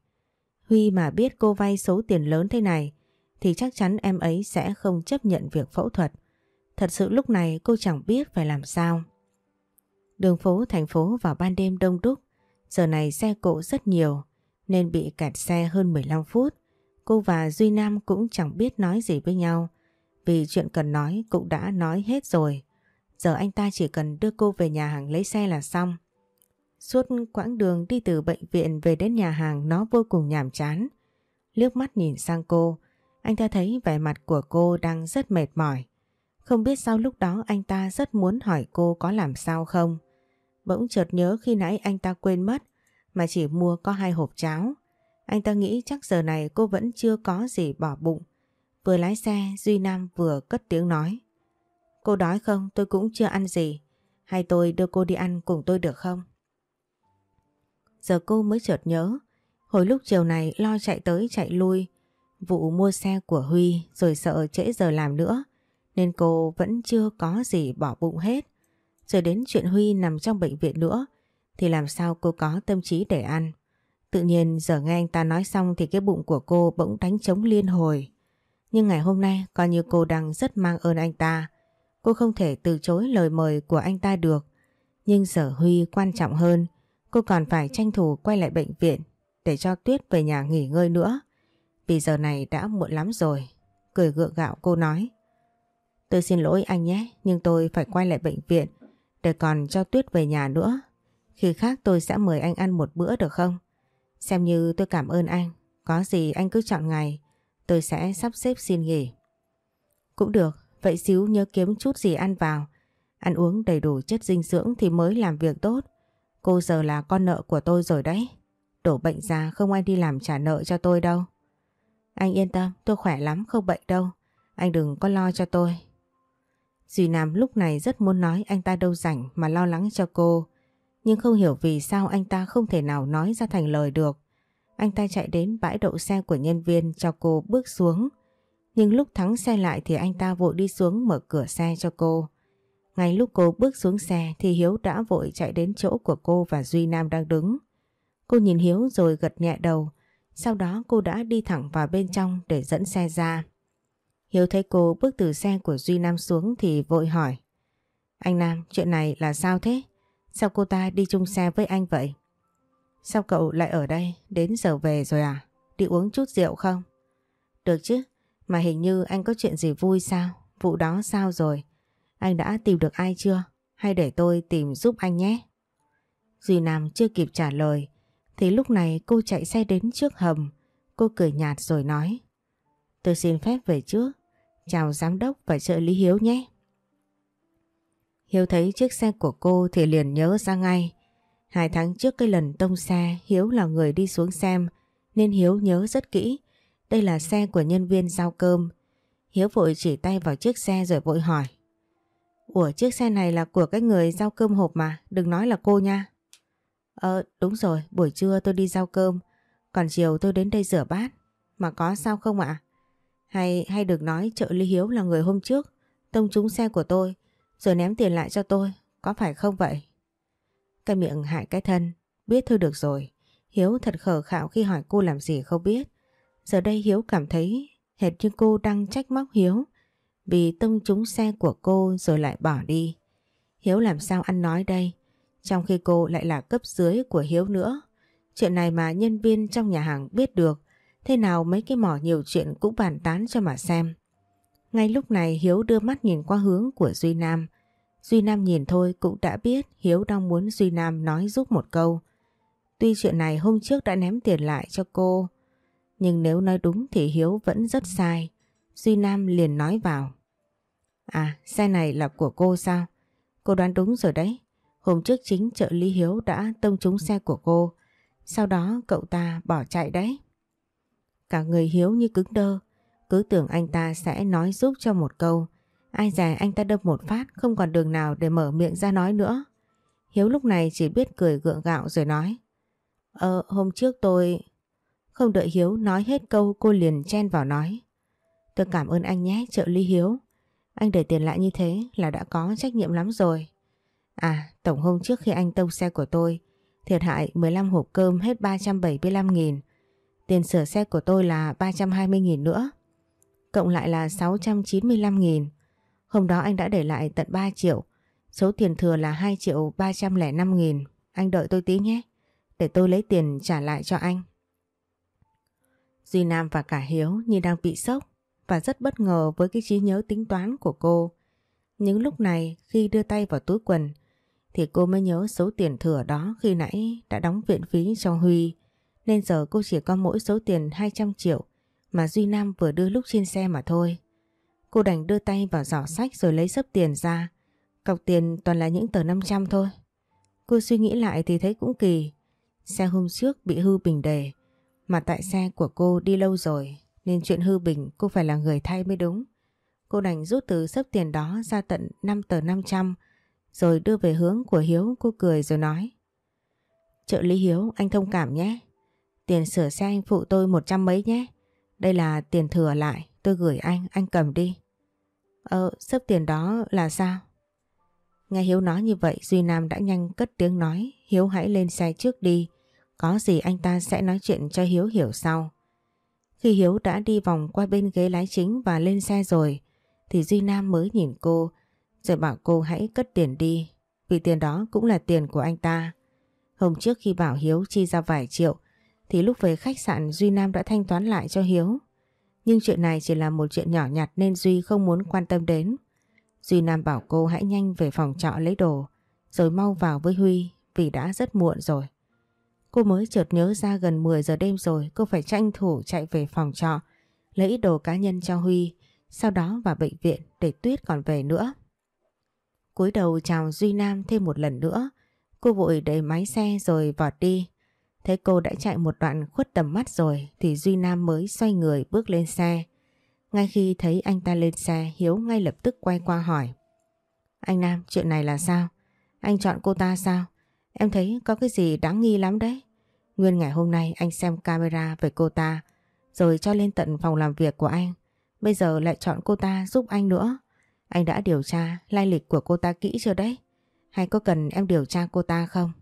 Huy mà biết cô vay số tiền lớn thế này thì chắc chắn em ấy sẽ không chấp nhận việc phẫu thuật. Thật sự lúc này cô chẳng biết phải làm sao. Đường phố thành phố vào ban đêm đông đúc. Giờ này xe cộ rất nhiều nên bị kẹt xe hơn 15 phút. Cô và Duy Nam cũng chẳng biết nói gì với nhau vì chuyện cần nói cũng đã nói hết rồi. Giờ anh ta chỉ cần đưa cô về nhà hàng lấy xe là xong. Suốt quãng đường đi từ bệnh viện về đến nhà hàng nó vô cùng nhàm chán. Liếc mắt nhìn sang cô, anh ta thấy vẻ mặt của cô đang rất mệt mỏi. Không biết sao lúc đó anh ta rất muốn hỏi cô có làm sao không. Bỗng chợt nhớ khi nãy anh ta quên mất, mà chỉ mua có hai hộp cháo. Anh ta nghĩ chắc giờ này cô vẫn chưa có gì bỏ bụng. Vừa lái xe, Duy Nam vừa cất tiếng nói. Cô đói không? Tôi cũng chưa ăn gì. Hay tôi đưa cô đi ăn cùng tôi được không? Giờ cô mới chợt nhớ. Hồi lúc chiều này lo chạy tới chạy lui. Vụ mua xe của Huy rồi sợ trễ giờ làm nữa. Nên cô vẫn chưa có gì bỏ bụng hết. Rồi đến chuyện Huy nằm trong bệnh viện nữa thì làm sao cô có tâm trí để ăn. Tự nhiên giờ nghe anh ta nói xong thì cái bụng của cô bỗng đánh trống liên hồi. Nhưng ngày hôm nay coi như cô đang rất mang ơn anh ta. Cô không thể từ chối lời mời của anh ta được. Nhưng giờ Huy quan trọng hơn, cô còn phải tranh thủ quay lại bệnh viện để cho Tuyết về nhà nghỉ ngơi nữa. Vì giờ này đã muộn lắm rồi. Cười gượng gạo cô nói. Tôi xin lỗi anh nhé, nhưng tôi phải quay lại bệnh viện để còn cho Tuyết về nhà nữa. Khi khác tôi sẽ mời anh ăn một bữa được không? Xem như tôi cảm ơn anh. Có gì anh cứ chọn ngày. Tôi sẽ sắp xếp xin nghỉ. Cũng được. Vậy xíu nhớ kiếm chút gì ăn vào. Ăn uống đầy đủ chất dinh dưỡng thì mới làm việc tốt. Cô giờ là con nợ của tôi rồi đấy. Đổ bệnh ra không ai đi làm trả nợ cho tôi đâu. Anh yên tâm, tôi khỏe lắm, không bệnh đâu. Anh đừng có lo cho tôi. Duy Nam lúc này rất muốn nói anh ta đâu rảnh mà lo lắng cho cô. Nhưng không hiểu vì sao anh ta không thể nào nói ra thành lời được. Anh ta chạy đến bãi đậu xe của nhân viên cho cô bước xuống. Nhưng lúc thắng xe lại thì anh ta vội đi xuống mở cửa xe cho cô. Ngay lúc cô bước xuống xe thì Hiếu đã vội chạy đến chỗ của cô và Duy Nam đang đứng. Cô nhìn Hiếu rồi gật nhẹ đầu. Sau đó cô đã đi thẳng vào bên trong để dẫn xe ra. Hiếu thấy cô bước từ xe của Duy Nam xuống thì vội hỏi. Anh Nam, chuyện này là sao thế? Sao cô ta đi chung xe với anh vậy? Sao cậu lại ở đây? Đến giờ về rồi à? Đi uống chút rượu không? Được chứ, mà hình như anh có chuyện gì vui sao? Vụ đó sao rồi? Anh đã tìm được ai chưa? Hay để tôi tìm giúp anh nhé? Duy Nam chưa kịp trả lời thì lúc này cô chạy xe đến trước hầm. Cô cười nhạt rồi nói Tôi xin phép về trước. Chào giám đốc và trợ lý Hiếu nhé. Hiếu thấy chiếc xe của cô thì liền nhớ ra ngay. Hai tháng trước cái lần tông xe Hiếu là người đi xuống xem nên Hiếu nhớ rất kỹ. Đây là xe của nhân viên giao cơm. Hiếu vội chỉ tay vào chiếc xe rồi vội hỏi. Ủa chiếc xe này là của cái người giao cơm hộp mà, đừng nói là cô nha. Ờ đúng rồi, buổi trưa tôi đi giao cơm, còn chiều tôi đến đây rửa bát. Mà có sao không ạ? Hay hay được nói trợ lý Hiếu là người hôm trước tông trúng xe của tôi rồi ném tiền lại cho tôi, có phải không vậy? Cái miệng hại cái thân, biết thôi được rồi. Hiếu thật khờ khạo khi hỏi cô làm gì không biết. Giờ đây Hiếu cảm thấy hệt như cô đang trách móc Hiếu vì tông trúng xe của cô rồi lại bỏ đi. Hiếu làm sao ăn nói đây? Trong khi cô lại là cấp dưới của Hiếu nữa. Chuyện này mà nhân viên trong nhà hàng biết được Thế nào mấy cái mỏ nhiều chuyện cũng bàn tán cho mà xem. Ngay lúc này Hiếu đưa mắt nhìn qua hướng của Duy Nam. Duy Nam nhìn thôi cũng đã biết Hiếu đang muốn Duy Nam nói giúp một câu. Tuy chuyện này hôm trước đã ném tiền lại cho cô, nhưng nếu nói đúng thì Hiếu vẫn rất sai. Duy Nam liền nói vào. À, xe này là của cô sao? Cô đoán đúng rồi đấy. Hôm trước chính trợ lý Hiếu đã tông trúng xe của cô. Sau đó cậu ta bỏ chạy đấy. Cả người Hiếu như cứng đơ. Cứ tưởng anh ta sẽ nói giúp cho một câu. Ai dè anh ta đâm một phát, không còn đường nào để mở miệng ra nói nữa. Hiếu lúc này chỉ biết cười gượng gạo rồi nói. Ờ hôm trước tôi... Không đợi Hiếu nói hết câu, cô liền chen vào nói. Tôi cảm ơn anh nhé, trợ lý Hiếu. Anh để tiền lại như thế là đã có trách nhiệm lắm rồi. À tổng hôm trước khi anh tông xe của tôi, thiệt hại 15 hộp cơm hết 375 nghìn. Tiền sửa xe của tôi là 320.000 nữa. Cộng lại là 695.000. Hôm đó anh đã để lại tận 3 triệu. Số tiền thừa là 2 triệu 305 nghìn. Anh đợi tôi tí nhé. Để tôi lấy tiền trả lại cho anh. Duy Nam và cả Hiếu như đang bị sốc và rất bất ngờ với cái trí nhớ tính toán của cô. Những lúc này khi đưa tay vào túi quần thì cô mới nhớ số tiền thừa đó khi nãy đã đóng viện phí cho Huy nên giờ cô chỉ có mỗi số tiền 200 triệu mà Duy Nam vừa đưa lúc trên xe mà thôi. Cô đành đưa tay vào giỏ sách rồi lấy sấp tiền ra. Cọc tiền toàn là những tờ 500 thôi. Cô suy nghĩ lại thì thấy cũng kỳ. Xe hôm trước bị hư bình đề. Mà tại xe của cô đi lâu rồi, nên chuyện hư bình cô phải là người thay mới đúng. Cô đành rút từ sấp tiền đó ra tận 5 tờ 500 rồi đưa về hướng của Hiếu, cô cười rồi nói. Trợ lý Hiếu, anh thông cảm nhé. Tiền sửa xe anh phụ tôi một trăm mấy nhé. Đây là tiền thừa lại, tôi gửi anh, anh cầm đi. Ờ, sắp tiền đó là sao? Nghe Hiếu nói như vậy Duy Nam đã nhanh cất tiếng nói Hiếu hãy lên xe trước đi Có gì anh ta sẽ nói chuyện cho Hiếu hiểu sau Khi Hiếu đã đi vòng qua bên ghế lái chính và lên xe rồi Thì Duy Nam mới nhìn cô Rồi bảo cô hãy cất tiền đi Vì tiền đó cũng là tiền của anh ta Hôm trước khi bảo Hiếu chi ra vài triệu thì lúc về khách sạn Duy Nam đã thanh toán lại cho Hiếu. Nhưng chuyện này chỉ là một chuyện nhỏ nhặt nên Duy không muốn quan tâm đến. Duy Nam bảo cô hãy nhanh về phòng trọ lấy đồ, rồi mau vào với Huy vì đã rất muộn rồi. Cô mới chợt nhớ ra gần 10 giờ đêm rồi, cô phải tranh thủ chạy về phòng trọ, lấy đồ cá nhân cho Huy, sau đó vào bệnh viện để Tuyết còn về nữa. cúi đầu chào Duy Nam thêm một lần nữa, cô vội đẩy máy xe rồi vọt đi. Thấy cô đã chạy một đoạn khuất tầm mắt rồi thì Duy Nam mới xoay người bước lên xe. Ngay khi thấy anh ta lên xe, Hiếu ngay lập tức quay qua hỏi. Anh Nam, chuyện này là sao? Anh chọn cô ta sao? Em thấy có cái gì đáng nghi lắm đấy. Nguyên ngày hôm nay anh xem camera về cô ta, rồi cho lên tận phòng làm việc của anh. Bây giờ lại chọn cô ta giúp anh nữa. Anh đã điều tra lai lịch của cô ta kỹ chưa đấy? Hay có cần em điều tra cô ta không?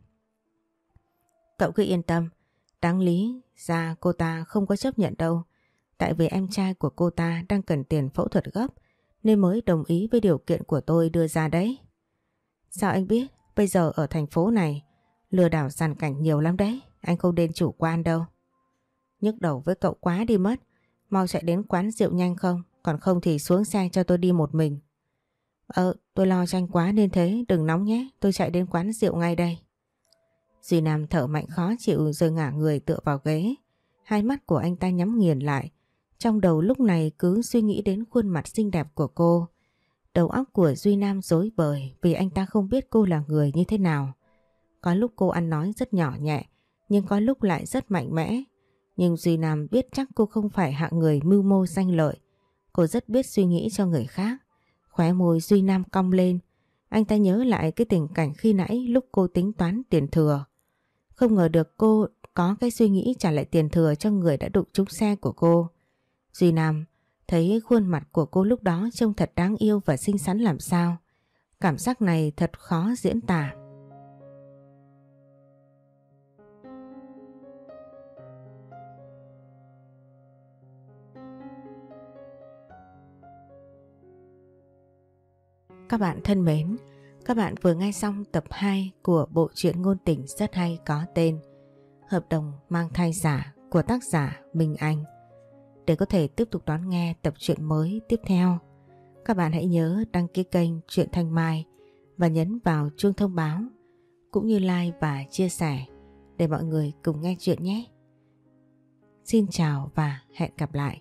Cậu cứ yên tâm, đáng lý ra cô ta không có chấp nhận đâu. Tại vì em trai của cô ta đang cần tiền phẫu thuật gấp nên mới đồng ý với điều kiện của tôi đưa ra đấy. Sao anh biết bây giờ ở thành phố này lừa đảo giàn cảnh nhiều lắm đấy, anh không nên chủ quan đâu. Nhức đầu với cậu quá đi mất. Mau chạy đến quán rượu nhanh không? Còn không thì xuống xe cho tôi đi một mình. Ờ, tôi lo tranh quá nên thế, đừng nóng nhé, tôi chạy đến quán rượu ngay đây. Duy Nam thở mạnh khó chịu rồi ngả người tựa vào ghế. Hai mắt của anh ta nhắm nghiền lại. Trong đầu lúc này cứ suy nghĩ đến khuôn mặt xinh đẹp của cô. Đầu óc của Duy Nam dối bời vì anh ta không biết cô là người như thế nào. Có lúc cô ăn nói rất nhỏ nhẹ, nhưng có lúc lại rất mạnh mẽ. Nhưng Duy Nam biết chắc cô không phải hạng người mưu mô danh lợi. Cô rất biết suy nghĩ cho người khác. Khóe môi Duy Nam cong lên. Anh ta nhớ lại cái tình cảnh khi nãy lúc cô tính toán tiền thừa. Không ngờ được cô có cái suy nghĩ trả lại tiền thừa cho người đã đụng trúng xe của cô. Duy Nam thấy khuôn mặt của cô lúc đó trông thật đáng yêu và xinh xắn làm sao. Cảm giác này thật khó diễn tả. Các bạn thân mến, các bạn vừa nghe xong tập 2 của bộ truyện ngôn tình rất hay có tên Hợp đồng mang thai giả của tác giả Minh Anh. Để có thể tiếp tục đón nghe tập truyện mới tiếp theo, các bạn hãy nhớ đăng ký kênh Truyện Thanh Mai và nhấn vào chuông thông báo cũng như like và chia sẻ để mọi người cùng nghe chuyện nhé. Xin chào và hẹn gặp lại.